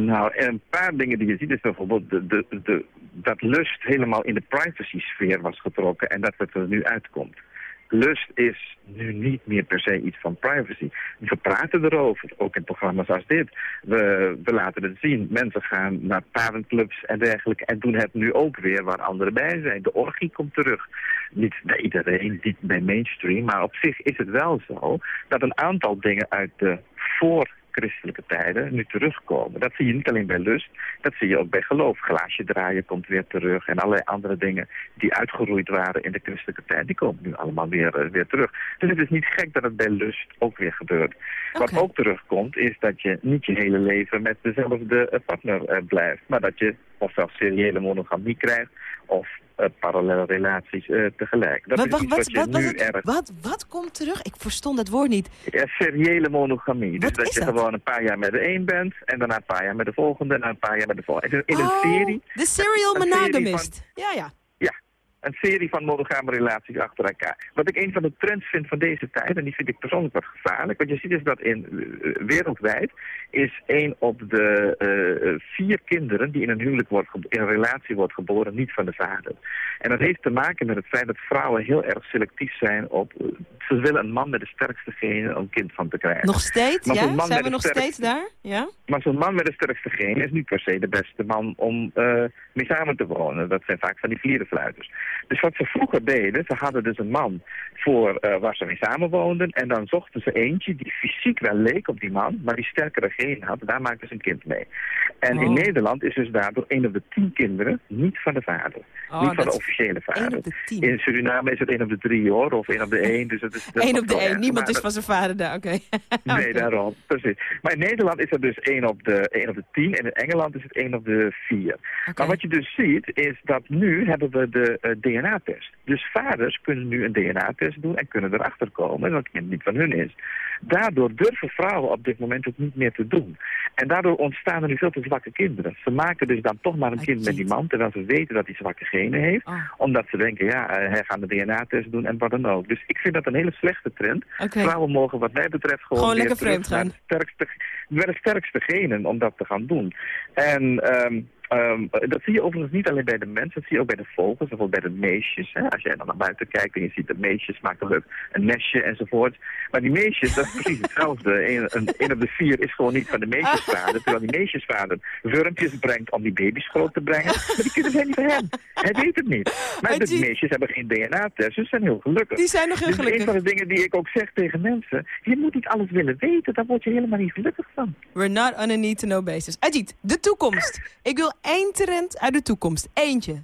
Nou, en een paar dingen die je ziet is bijvoorbeeld de, de, de, dat lust helemaal in de privacy-sfeer was getrokken en dat het er nu uitkomt. Lust is nu niet meer per se iets van privacy. We praten erover, ook in programma's als dit. We, we laten het zien. Mensen gaan naar parenclubs en dergelijke en doen het nu ook weer waar anderen bij zijn. De orgie komt terug. Niet bij iedereen, niet bij mainstream, maar op zich is het wel zo dat een aantal dingen uit de voor christelijke tijden nu terugkomen. Dat zie je niet alleen bij lust, dat zie je ook bij geloof. Glaasje draaien komt weer terug en allerlei andere dingen die uitgeroeid waren in de christelijke tijd, die komen nu allemaal weer, eh, weer terug. Dus het is niet gek dat het bij lust ook weer gebeurt. Wat ook terugkomt is dat je niet je hele leven met dezelfde eh, partner eh, blijft, maar dat je ofwel seriële monogamie krijgt of parallele relaties eh, tegelijk. Dat Wat, is wat, wat, wat wat, wat, nu wat, erg... wat, wat komt terug? Ik verstond het woord niet. Ja, seriële monogamie. Dus dat je dat? gewoon een paar jaar met de een bent... en daarna een paar jaar met de volgende... en dan een paar jaar met de volgende. In een Oh, serie... De serial monogamist. Ja, ja. Een serie van monogame relaties achter elkaar. Wat ik een van de trends vind van deze tijd, en die vind ik persoonlijk wat gevaarlijk, wat je ziet is dat in, eh, wereldwijd is één op de eh, vier kinderen die in een huwelijk wordt in een relatie wordt geboren, niet van de vader. En dat heeft te maken met het feit dat vrouwen heel erg selectief zijn op, eh, ze willen een man met de sterkste genen om een kind van te krijgen. Nog steeds, Maar ja? Zijn we nog sterkste- steeds daar? Ja? maar zo'n man met de sterkste genen is niet per se de beste man om eh, mee samen te wonen. Dat zijn vaak van die vlierenfluiters. Dus wat ze vroeger deden, ze hadden dus een man voor eh, waar ze mee samenwoonden. En dan zochten ze eentje die fysiek wel leek op die man, maar die sterkere genen had. Daar maakten ze een kind mee. En in Oh. Nederland is dus daardoor één op de tien kinderen niet van de vader. Oh, niet van de officiële vader. één op de tien. In Suriname is het één op de drie hoor, of één op de één. Dus het is, dat Eén op de één. Niemand is van zijn vader daar, oké. Nee, daarom. Precies. Maar in Nederland is het dus 1 op de, 1 op de 10 en in Engeland is het 1 op de 4. Maar wat je dus ziet is dat nu hebben we de eh, DNA-test. Dus vaders kunnen nu een DNA-test doen en kunnen erachter komen dat het kind niet van hun is. Daardoor durven vrouwen op dit moment het niet meer te doen. En daardoor ontstaan er nu veel te zwakke kinderen. Ze maken dus dan toch maar een kind met die man, terwijl ze weten dat hij zwakke genen heeft. Oh. Omdat ze denken, ja, eh, hij gaat een DNA-test doen en wat dan ook. Dus ik vind dat een hele slechte trend. Vrouwen mogen wat mij betreft gewoon, Gewoon lekker naar gaan. de sterkste, naar de sterkste genen om dat te gaan doen. En ehm, ehm, dat zie je overigens niet alleen bij de mensen, dat zie je ook bij de vogels, bijvoorbeeld bij de meesjes. Hè? Als jij dan naar buiten kijkt en je ziet de meesjes maken leuk een nestje enzovoort. Maar die meesjes, dat is precies hetzelfde. Een, een, een op de vier is gewoon niet van de meesjesvader, terwijl die meesjesvader wurmpjes brengt om die baby's groot te brengen. Maar die kinderen zijn niet van hem. Hij weet het niet. Maar de meisjes hebben geen DNA-test, dus ze zijn heel gelukkig. Die zijn nog heel dus gelukkig. een van de dingen die ik ook zeg tegen mensen, je moet niet alles willen weten, daar word je helemaal niet gelukkig van. We're not on a need-to-know basis. Ajit, de toekomst. Ik wil één trend uit de toekomst. Eentje.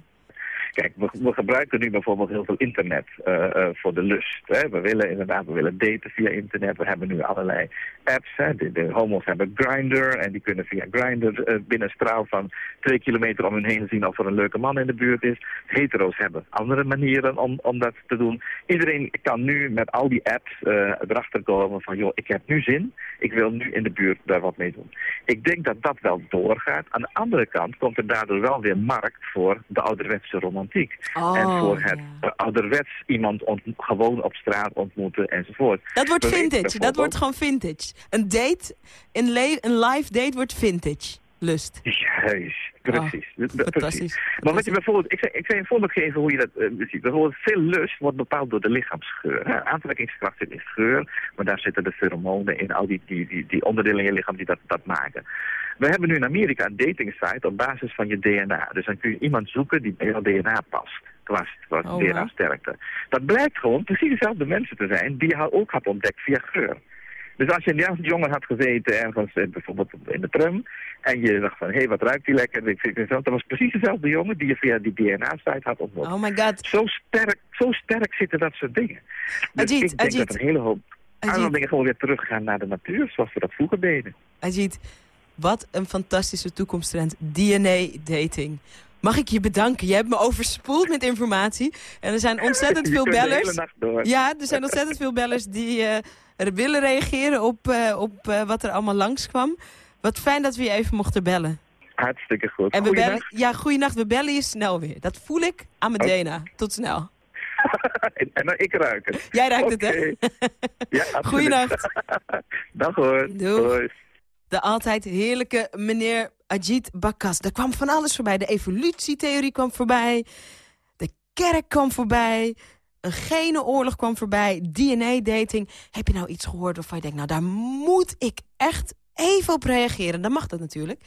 Kijk, we, gebruiken nu bijvoorbeeld heel veel internet eh, eh, voor de lust. Hè. We willen inderdaad, we willen daten via internet. We hebben nu allerlei apps. Hè. De, homo's hebben Grindr en die kunnen via Grindr eh, binnen straal van twee kilometer om hun heen zien of er een leuke man in de buurt is. Hetero's hebben andere manieren om, om dat te doen. Iedereen kan nu met al die apps erachter komen van, joh, ik heb nu zin. Ik wil nu in de buurt daar wat mee doen. Ik denk dat dat wel doorgaat. Aan de andere kant komt er daardoor wel weer markt voor de ouderwetse romantiek. Oh, en voor het ouderwets iemand gewoon op straat ontmoeten enzovoort. Dat wordt vintage. Dat wordt gewoon vintage. Een date, een, een live date wordt vintage. Lust. Juist, precies. Oh, fantastisch. precies. Maar wat je bijvoorbeeld, ik zou, ik je een voorbeeld geven hoe je dat eh, ziet. Bijvoorbeeld veel lust wordt bepaald door de lichaamsgeur. Hè. Aantrekkingskracht zit in geur, maar daar zitten de pheromonen in, al die, die, die, die onderdelen in je lichaam die dat, dat maken. We hebben nu in Amerika een dating site op basis van je DNA. Dus dan kun je iemand zoeken die bij jouw DNA past. Qua, qua Oh. DNA-sterkte. Dat blijkt gewoon precies dezelfde mensen te zijn die je ook had ontdekt via geur. Dus als je een jongen had gezeten ergens, eh, bijvoorbeeld in de tram, en je dacht van, hé, wat ruikt die lekker, ik vind het zo, dat was precies dezelfde jongen die je via die DNA-site had ontmoet. Oh my god. Zo sterk, zo sterk zitten dat soort dingen. Dus Ajit, ik denk Ajit. dat een hele hoop Ajit. aanmeldingen gewoon weer teruggaan naar de natuur, zoals we dat vroeger deden. Ajit, wat een fantastische toekomsttrend. DNA-dating. Mag ik je bedanken? Je hebt me overspoeld met informatie. En er zijn ontzettend veel bellers. Ja, er zijn ontzettend veel bellers die eh, willen reageren op, eh, op eh, wat er allemaal langskwam. Wat fijn dat we je even mochten bellen. Hartstikke goed. En we bellen, ja, goeienacht. We bellen je snel weer. Dat voel ik aan mijn. DNA. Tot snel. en, dan ik ruik het. Jij ruikt het, hè? Ja, absoluut. Goeienacht. Dag hoor. Doeg. Hoi. De altijd heerlijke meneer Ajit Bakas. Er kwam van alles voorbij. De evolutietheorie kwam voorbij. De kerk kwam voorbij. Een genenoorlog kwam voorbij. DNA-dating. Heb je nou iets gehoord waarvan je denkt... nou, daar moet ik echt even op reageren. Dan mag dat natuurlijk.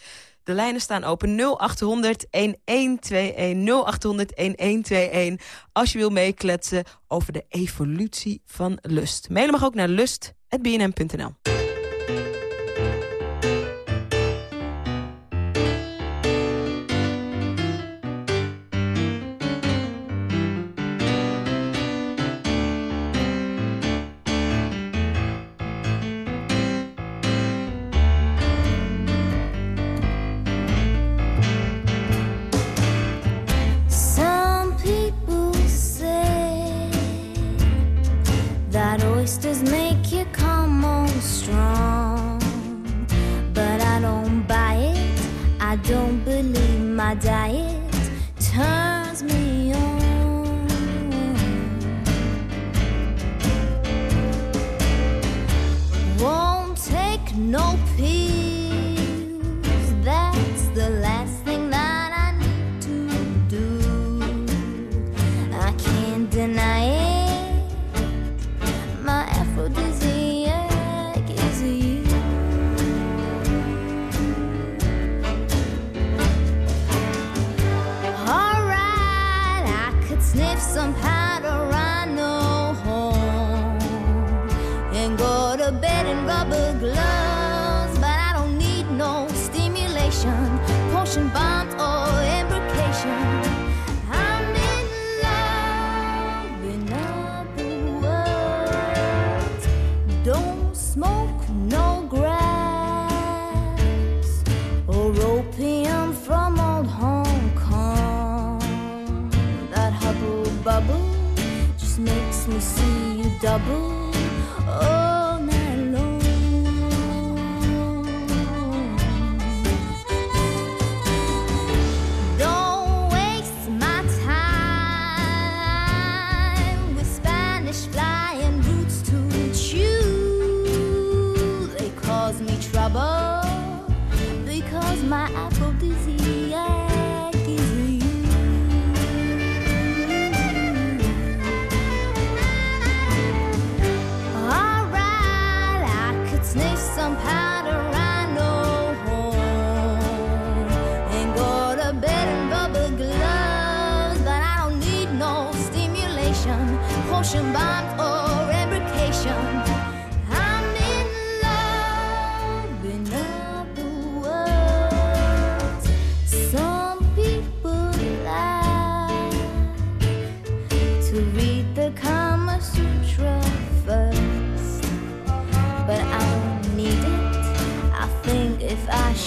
De lijnen staan open 0800 1121 0800 1121 als je wil meekletsen over de evolutie van lust. Mailen mag ook naar lust.bnm.nl.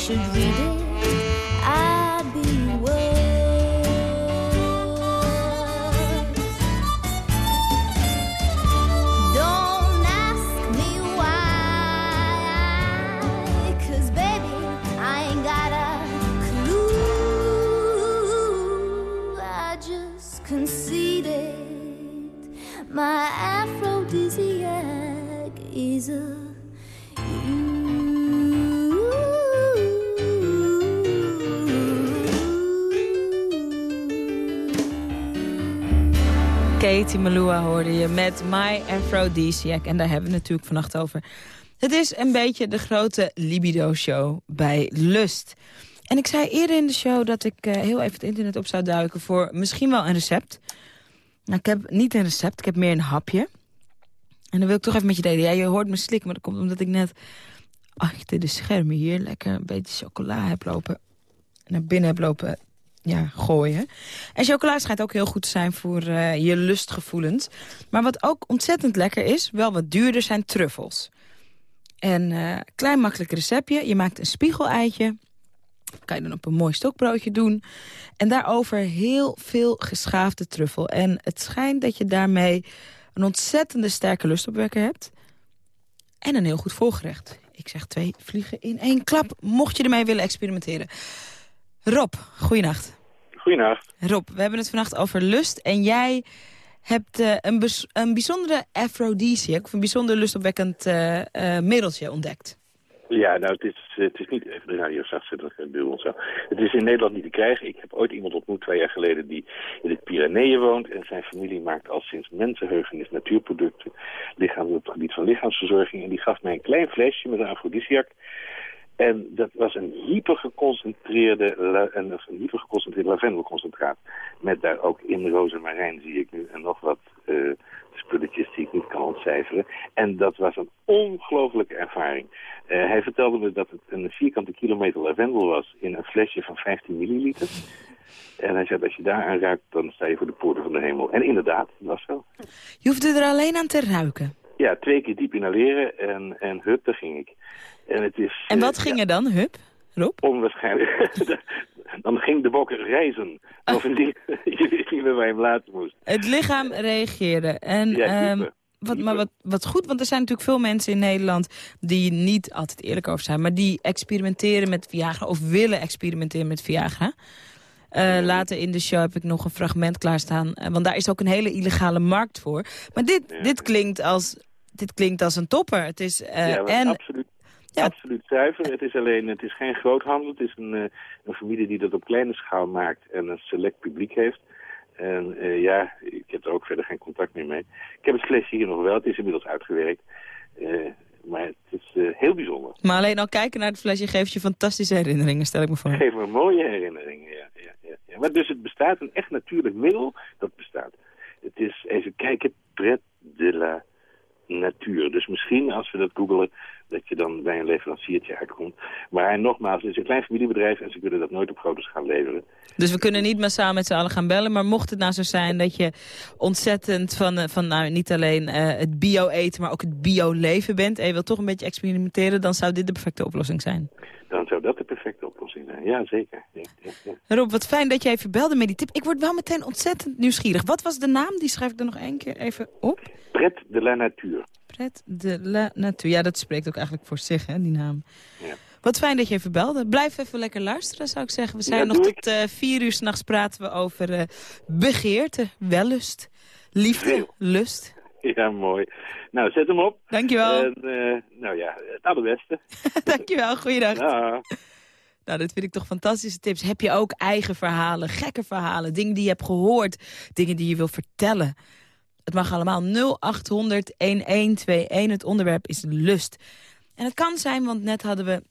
should read it, Katie Malua hoorde je met My Aphrodisiac. En daar hebben we natuurlijk vannacht over. Het is een beetje de grote libido-show bij Lust. En ik zei eerder in de show dat ik eh, heel even het internet op zou duiken... voor misschien wel een recept. Nou, ik heb niet een recept, ik heb meer een hapje. En dan wil ik toch even met je delen. Ja, je hoort me slikken, maar dat komt omdat ik net... achter de schermen hier lekker een beetje chocola heb lopen... naar binnen heb lopen ja, gooien. En chocola schijnt ook heel goed te zijn voor eh, je lustgevoelens. Maar wat ook ontzettend lekker is, wel wat duurder, zijn truffels. En eh, klein makkelijk receptje. Je maakt een spiegeleitje. Kan je dan op een mooi stokbroodje doen. En daarover heel veel geschaafde truffel. En het schijnt dat je daarmee een ontzettende sterke lustopwekker hebt. En een heel goed voorgerecht. Ik zeg twee vliegen in één klap, mocht je ermee willen experimenteren. Rob, goeienacht. Goeienacht. Rob, we hebben het vannacht over lust. En jij hebt eh, een, een bijzondere aphrodisiac... of een bijzonder lustopwekkend eh, middeltje ontdekt. Ja, nou, het is, het is niet even de radio zacht zetten, dat ons zo. Het is in Nederland niet te krijgen. Ik heb ooit iemand ontmoet twee jaar geleden die in de Pyreneeën woont. En zijn familie maakt al sinds mensenheugenis natuurproducten. Lichaam op het gebied van lichaamsverzorging. En die gaf mij een klein flesje met een afrodisiac. En dat was een hypergeconcentreerde, een, een hypergeconcentreerde lavendelconcentraat. Met daar ook in rozemarijn zie ik nu en nog wat eh, spulletjes die ik niet kan ontcijferen. En dat was een ongelofelijke ervaring. Eh, hij vertelde me dat het een vierkante kilometer lavendel was in een flesje van 15 milliliter. En hij zei, als je daar aan ruikt, dan sta je voor de poorten van de hemel. En inderdaad, dat was zo. Je hoefde er alleen aan te ruiken. Ja, twee keer diep inhaleren en, en hup, daar ging ik. En, het is, En wat eh, ging er dan, Hup? Rob? Onwaarschijnlijk. dan ging de bok reizen. Of die, je wist niet meer waar je hem laten moest. Het lichaam reageerde. En Ja, ehm, wat, maar wat, wat goed, want er zijn natuurlijk veel mensen in Nederland... die niet altijd eerlijk over zijn... maar die experimenteren met Viagra of willen experimenteren met Viagra. Eh, later in de show heb ik nog een fragment klaarstaan. eh, want daar is ook een hele illegale markt voor. Maar dit, dit, klinkt, als, dit klinkt als een topper. Het is, ja, en, absoluut, absoluut zuiver. Het is alleen, het is geen groothandel. Het is een, eh, een familie die dat op kleine schaal maakt en een select publiek heeft. En eh, ja, ik heb er ook verder geen contact meer mee. Ik heb het flesje hier nog wel. Het is inmiddels uitgewerkt. Eh, maar het is heel bijzonder. maar alleen al kijken naar het flesje geeft je fantastische herinneringen, stel ik me voor. Geef me mooie herinneringen, ja. ja, ja, ja. Maar dus het bestaat, een echt natuurlijk middel, dat bestaat. Het is, even kijken, pret de la natuur. Dus misschien, als we dat googelen, dat je dan bij een leveranciertje uitkomt. Maar nogmaals, het is een klein familiebedrijf en ze kunnen dat nooit op grote schaal leveren. Dus we kunnen niet massaal met z'n allen gaan bellen. Maar mocht het nou zo zijn dat je ontzettend van, eh, van nou, niet alleen eh, het bio-eten... maar ook het bio-leven bent... en je wilt toch een beetje experimenteren... dan zou dit de perfecte oplossing zijn. Dan zou dat de perfecte oplossing zijn. Ja, zeker. Ja, ja, ja. Rob, wat fijn dat je even belde met die tip. Ik word wel meteen ontzettend nieuwsgierig. Wat was de naam? Die schrijf ik er nog één keer even op. Pret de la natuur. De la natuur. Ja, dat spreekt ook eigenlijk voor zich, hè, die naam. Ja. Wat fijn dat je even belde. Blijf even lekker luisteren, zou ik zeggen. We zijn Ja, nog tot eh, vier uur s'nachts praten we over eh, begeerte, wellust, liefde, lust. Ja, mooi. Nou, zet hem op. Dankjewel. En, eh, nou ja, het allerbeste. Dankjewel, goeiedag. Ja. Nou, dat vind ik toch fantastische tips. Heb je ook eigen verhalen, gekke verhalen, dingen die je hebt gehoord, dingen die je wil vertellen? Het mag allemaal 0800 1121. Het onderwerp is lust. En het kan zijn, want net hadden we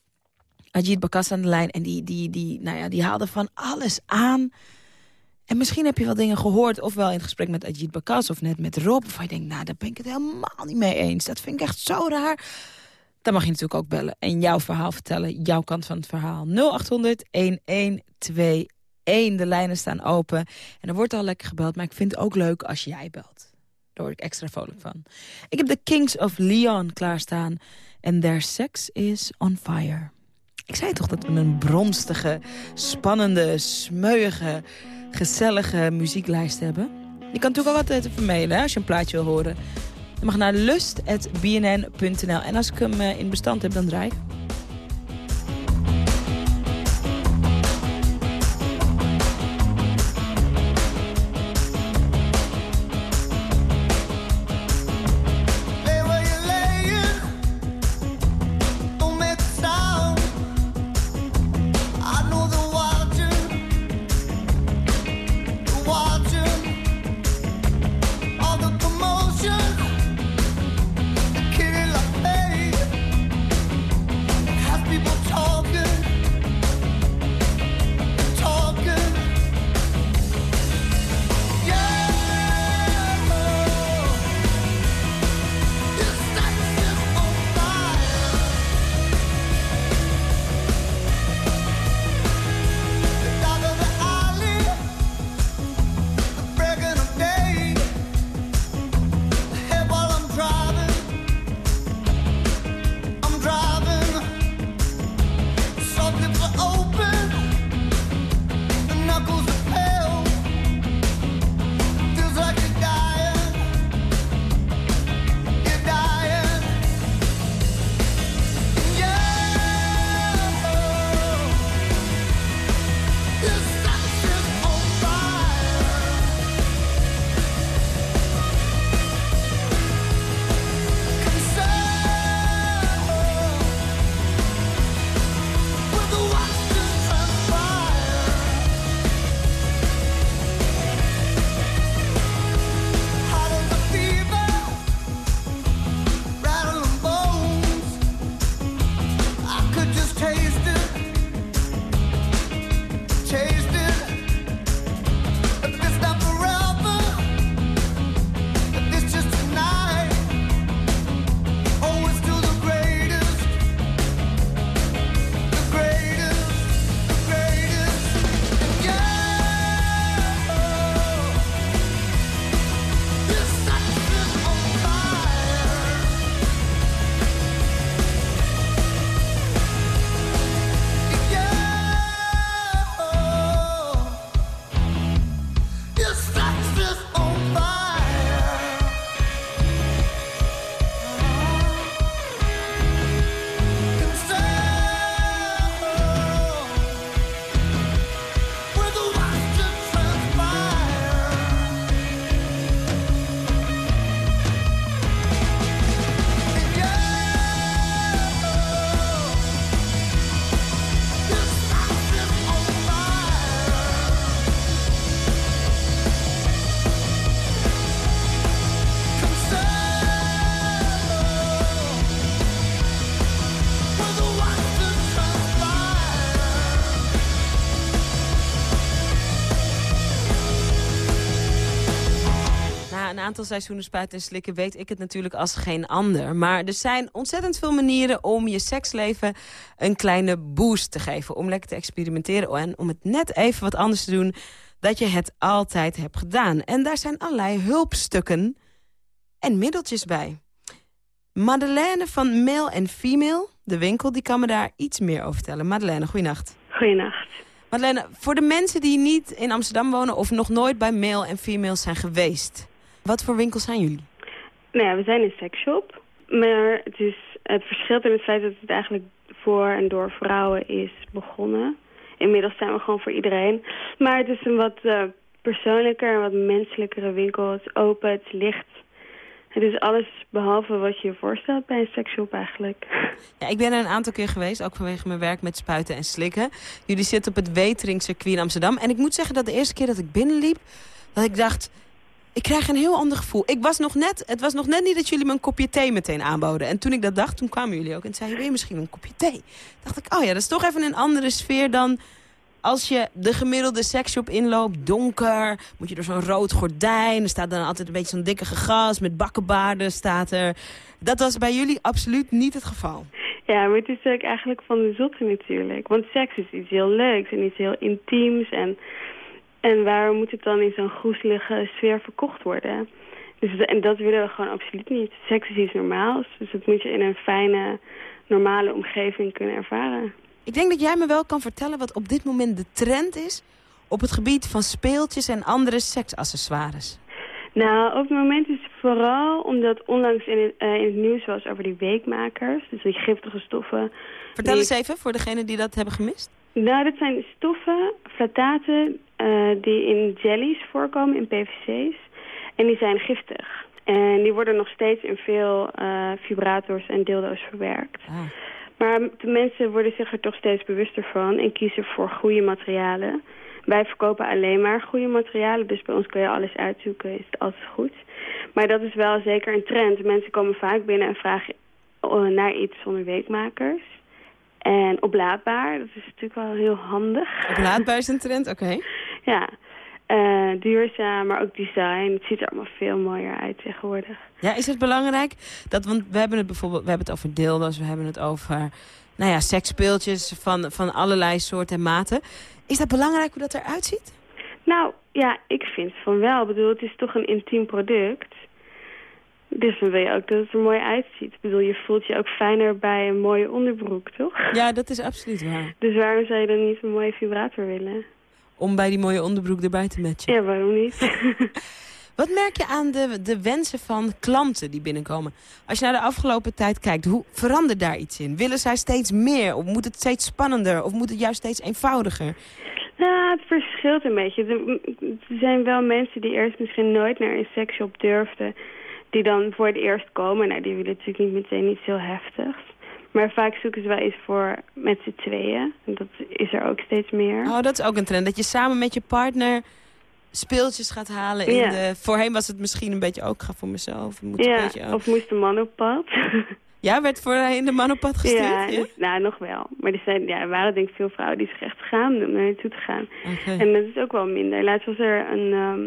Ajit Bakas aan de lijn en die, die, die, nou ja, die haalde van alles aan. En misschien heb je wel dingen gehoord, ofwel in gesprek met Ajit Bakas of net met Rob, waarvan je denkt, nou, daar ben ik het helemaal niet mee eens. Dat vind ik echt zo raar. Dan mag je natuurlijk ook bellen en jouw verhaal vertellen, jouw kant van het verhaal. 0800 1121. De lijnen staan open. En er wordt al lekker gebeld, maar ik vind het ook leuk als jij belt. Daar word ik extra vrolijk van. Ik heb de Kings of Leon klaarstaan. En their sex is on fire. Ik zei toch dat we een bronstige, spannende, smeuïge, gezellige muzieklijst hebben? Je kan natuurlijk al wat te als je een plaatje wil horen. Je mag naar lust.bnn.nl. En als ik hem eh, in bestand heb, dan draai ik. Aantal seizoenen spuiten en slikken weet ik het natuurlijk als geen ander. Maar er zijn ontzettend veel manieren om je seksleven een kleine boost te geven. Om lekker te experimenteren en om het net even wat anders te doen dat je het altijd hebt gedaan. En daar zijn allerlei hulpstukken en middeltjes bij. Madeleine van Male en Female, de winkel, die kan me daar iets meer over vertellen. Madeleine, goeienacht. Goeienacht. Madeleine, voor de mensen die niet in Amsterdam wonen... of nog nooit bij Male en Female zijn geweest... wat voor winkels zijn jullie? Nou ja, we zijn een seksshop. Maar het, is, het verschilt in het feit dat het eigenlijk voor en door vrouwen is begonnen. Inmiddels zijn we gewoon voor iedereen. Maar het is een wat eh, persoonlijker en wat menselijkere winkel. Het is open, het is licht. Het is alles behalve wat je je voorstelt bij een seksshop eigenlijk. Ja, ik ben er een aantal keer geweest, ook vanwege mijn werk met spuiten en slikken. Jullie zitten op het Weteringcircuit in Amsterdam. En ik moet zeggen dat de eerste keer dat ik binnenliep, dat ik dacht... Ik krijg een heel ander gevoel. Ik was nog net, het was nog net niet dat jullie me een kopje thee meteen aanboden. En toen ik dat dacht, toen kwamen jullie ook en zeiden... wil je misschien een kopje thee? dacht ik, oh ja, dat is toch even een andere sfeer dan als je de gemiddelde seksshop inloopt, donker, moet je door zo'n rood gordijn. Er staat dan altijd een beetje zo'n dikke gas met bakkenbaarden staat er. Dat was bij jullie absoluut niet het geval. Ja, maar het is ook eigenlijk van de zotte natuurlijk. Want seks is iets heel leuks en iets heel intiems. En, en waarom moet het dan in zo'n groezelige sfeer verkocht worden? Dus, en dat willen we gewoon absoluut niet. Seks is iets normaals, dus dat moet je in een fijne, normale omgeving kunnen ervaren. Ik denk dat jij me wel kan vertellen wat op dit moment de trend is... op het gebied van speeltjes en andere seksaccessoires. Nou, op het moment is het vooral omdat onlangs in het, eh, in het nieuws was over die weekmakers. Dus die giftige stoffen. Vertel die- eens even voor degenen die dat hebben gemist. Nou, dat zijn stoffen, flataten, die in jellies voorkomen, in PVC's. En die zijn giftig. En die worden nog steeds in veel eh, vibrators en dildo's verwerkt. Maar de mensen worden zich er toch steeds bewuster van en kiezen voor goede materialen. Wij verkopen alleen maar goede materialen, dus bij ons kun je alles uitzoeken, is het altijd goed. Maar dat is wel zeker een trend. Mensen komen vaak binnen en vragen eh, naar iets zonder weekmakers. En oplaadbaar, dat is natuurlijk wel heel handig. Oplaadbaar is een trend, oké. Ja, Eh, duurzaam, maar ook design. Het ziet er allemaal veel mooier uit tegenwoordig. Ja, is het belangrijk? Dat, want we hebben het bijvoorbeeld we hebben het over dildo's, we hebben het over nou ja, seksspeeltjes van, van allerlei soorten en maten. Is dat belangrijk hoe dat eruit ziet? Nou, ja, ik vind van wel. Ik bedoel, het is toch een intiem product. Dus dan wil je ook dat het er mooi uitziet. Ik bedoel, je voelt je ook fijner bij een mooie onderbroek, toch? Ja, dat is absoluut waar. Dus waarom zou je dan niet een mooie vibrator willen? Om bij die mooie onderbroek erbij te matchen. Ja, waarom niet? Wat merk je aan de, de wensen van klanten die binnenkomen? Als je naar de afgelopen tijd kijkt, hoe verandert daar iets in? Willen zij steeds meer? Of moet het steeds spannender? Of moet het juist steeds eenvoudiger? Nou, het verschilt een beetje. Er zijn wel mensen die eerst misschien nooit naar een seksshop durfden. Die dan voor het eerst komen. Nou, die willen natuurlijk niet meteen iets heel heftigs. Maar vaak zoeken ze wel iets voor met z'n tweeën. En dat is er ook steeds meer. Oh, dat is ook een trend. Dat je samen met je partner speeltjes gaat halen. In Ja. de, voorheen was het misschien een beetje ook, ga voor mezelf. Moet een Ja, beetje ook. of moest de man op pad. Ja, werd voorheen de man op pad gestuurd? Ja, Ja? nou nog wel. Maar er, zijn, ja, er waren denk ik veel vrouwen die zich echt schaamden om naar naartoe te gaan. En dat is ook wel minder. Laatst was er een ehm,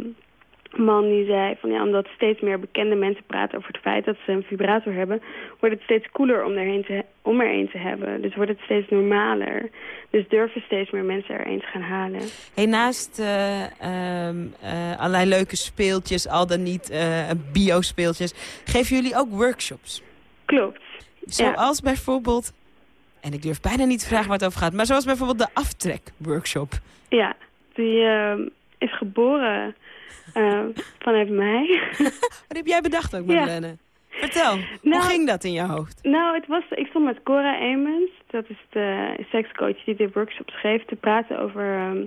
man die zei van ja, omdat steeds meer bekende mensen praten over het feit dat ze een vibrator hebben, wordt het steeds cooler om, erheen te, om er een te hebben. Dus wordt het steeds normaler. Dus durven steeds meer mensen er een te gaan halen. Hey, naast eh, ehm, eh, allerlei leuke speeltjes, al dan niet eh bio-speeltjes, geven jullie ook workshops? Klopt. Zoals bijvoorbeeld, en ik durf bijna niet te vragen waar het over gaat, maar zoals bijvoorbeeld de aftrek-workshop. Ja, die ehm, is geboren eh, vanuit mij. Wat heb jij bedacht ook, Ja. Madeleine? Vertel, Nou, hoe ging dat in je hoofd? Nou, het was, ik stond met Cora Amons, dat is de sekscoach die de workshop schreef, te praten over, ehm,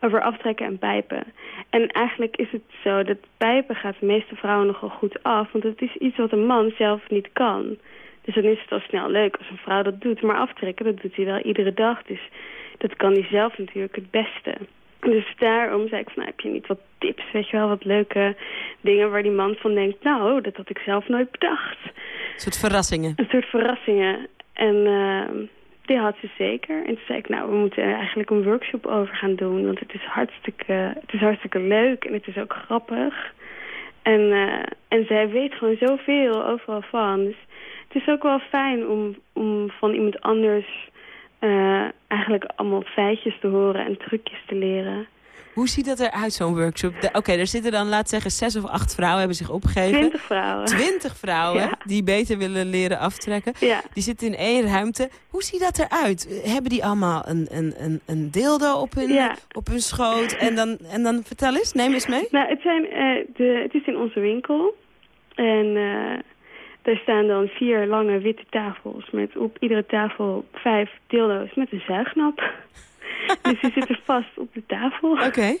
over aftrekken en pijpen. En eigenlijk is het zo dat pijpen gaat de meeste vrouwen nogal goed af, want het is iets wat een man zelf niet kan. Dus dan is het al snel leuk als een vrouw dat doet. Maar aftrekken, dat doet hij wel iedere dag. Dus dat kan hij zelf natuurlijk het beste. Dus daarom zei ik van, nou, heb je niet wat tips, weet je wel, wat leuke dingen waar die man van denkt, nou, dat had ik zelf nooit bedacht. Een soort verrassingen. Een soort verrassingen. En ehm, die had ze zeker. En toen zei ik, nou, we moeten er eigenlijk een workshop over gaan doen. Want het is hartstikke, het is hartstikke leuk en het is ook grappig. En, eh, en zij weet gewoon zoveel overal van. Dus het is ook wel fijn om, om van iemand anders eh, eigenlijk allemaal feitjes te horen en trucjes te leren. Hoe ziet dat eruit, zo'n workshop? Oké, er zitten dan, laat zeggen, zes of acht vrouwen hebben zich opgegeven. Twintig vrouwen. Twintig vrouwen Ja. die beter willen leren aftrekken. Ja. Die zitten in één ruimte. Hoe ziet dat eruit? Hebben die allemaal een, een, een, een dildo op hun, Ja. op hun schoot? En dan, en dan vertel eens, neem eens mee. Nou, het, zijn, eh, de, het is in onze winkel. En eh staan dan vier lange witte tafels met op iedere tafel vijf dildo's met een zuignap. dus die zitten vast op de tafel. Oké.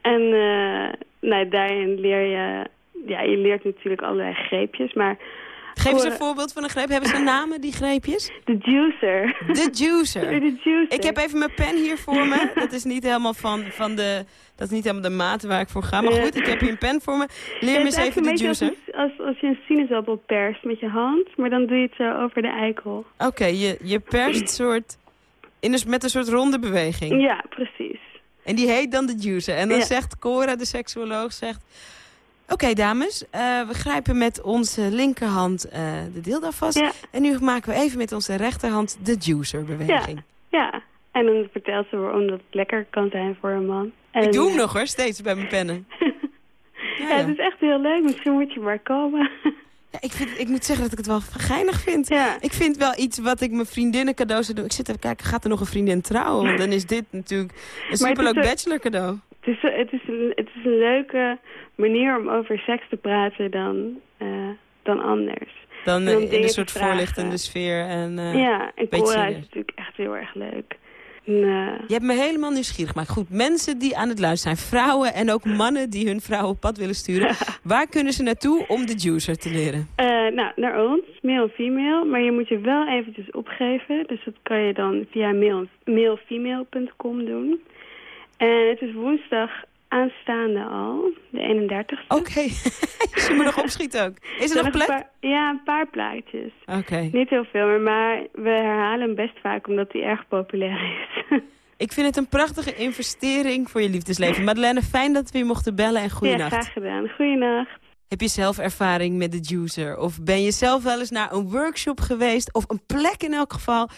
En eh, nou, daarin leer je... Ja, je leert natuurlijk allerlei greepjes, maar... Geef eens een voorbeeld van een greep. Hebben ze namen, die greepjes? De juicer. De juicer. De juicer. Ik heb even mijn pen hier voor me. Dat is niet helemaal van, van de... Dat is niet helemaal de maat waar ik voor ga. Maar goed, ik heb hier een pen voor me. Leer me eens even de juicer. Als, als, als je een sinaasappel perst met je hand, maar dan doe je het zo over de eikel. Oké, je, je perst soort, in een, met een soort ronde beweging. Ja, precies. En die heet dan de juicer. En dan Ja. zegt Cora, de seksuoloog, zegt... Oké, dames, eh, we grijpen met onze linkerhand eh, de dildo vast. Ja. En nu maken we even met onze rechterhand de juicer-beweging. Ja, en dan vertelt ze waarom dat het lekker kan zijn voor een man. En, Ik doe hem nog hoor, steeds bij mijn pennen. Ja, het is echt heel leuk. Misschien moet je maar komen. Ja, ik, vind, ik moet zeggen dat ik het wel geinig vind. Ik vind wel iets wat ik mijn vriendinnen cadeau zou doen. Ik zit even kijken, gaat er nog een vriendin trouwen? Want dan is dit natuurlijk een superleuk bachelor cadeau. Het is, het, is een, het is een leuke manier om over seks te praten dan, eh, dan anders. Dan in een soort voorlichtende sfeer. En, eh, ja, en Cora is natuurlijk echt heel erg leuk. En, eh, Je hebt me helemaal nieuwsgierig gemaakt. Goed, mensen die aan het luisteren zijn, vrouwen en ook mannen die hun vrouw op pad willen sturen. Waar kunnen ze naartoe om de juicer te leren? eh, nou, naar ons, male en female. Maar je moet je wel eventjes opgeven. Dus dat kan je dan via mail, mailfemale.com doen. En het is woensdag aanstaande al, de 31ste. Oké, je moet nog opschieten ook. Is er nog een plek? paar- ja, een paar plaatjes. Oké. Niet heel veel meer, maar we herhalen hem best vaak omdat hij erg populair is. Ik vind het een prachtige investering voor je liefdesleven. Madeleine, fijn dat we je mochten bellen en ja, goeienacht. graag gedaan. Goeienacht. Heb je zelf ervaring met de juicer? Of ben je zelf wel eens naar een workshop geweest? Of een plek in elk geval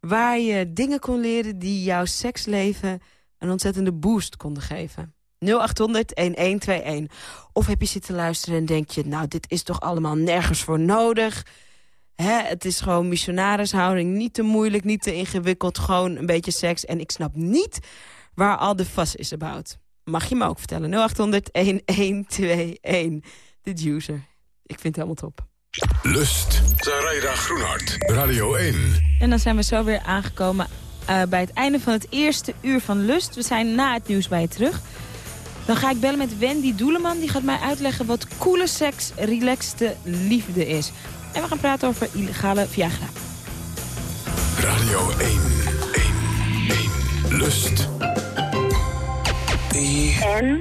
waar je dingen kon leren die jouw seksleven een ontzettende boost konden geven? 0800-1121. Of heb je zitten luisteren en denk je... nou, dit is toch allemaal nergens voor nodig. Hè, het is gewoon missionarishouding. Niet te moeilijk, niet te ingewikkeld. Gewoon een beetje seks. En ik snap niet waar al de fuss is about. Mag je me ook vertellen. 0800-1121. De juicer. Ik vind het helemaal top. Lust. Zaraida Groenhart. Radio 1. En dan zijn we zo weer aangekomen eh, bij het einde van het eerste uur van Lust. We zijn na het nieuws bij je terug. Dan ga ik bellen met Wendy Doeleman. Die gaat mij uitleggen wat coole seks, relaxte liefde is. En we gaan praten over illegale Viagra. Radio 1. 1. 1. Lust. En?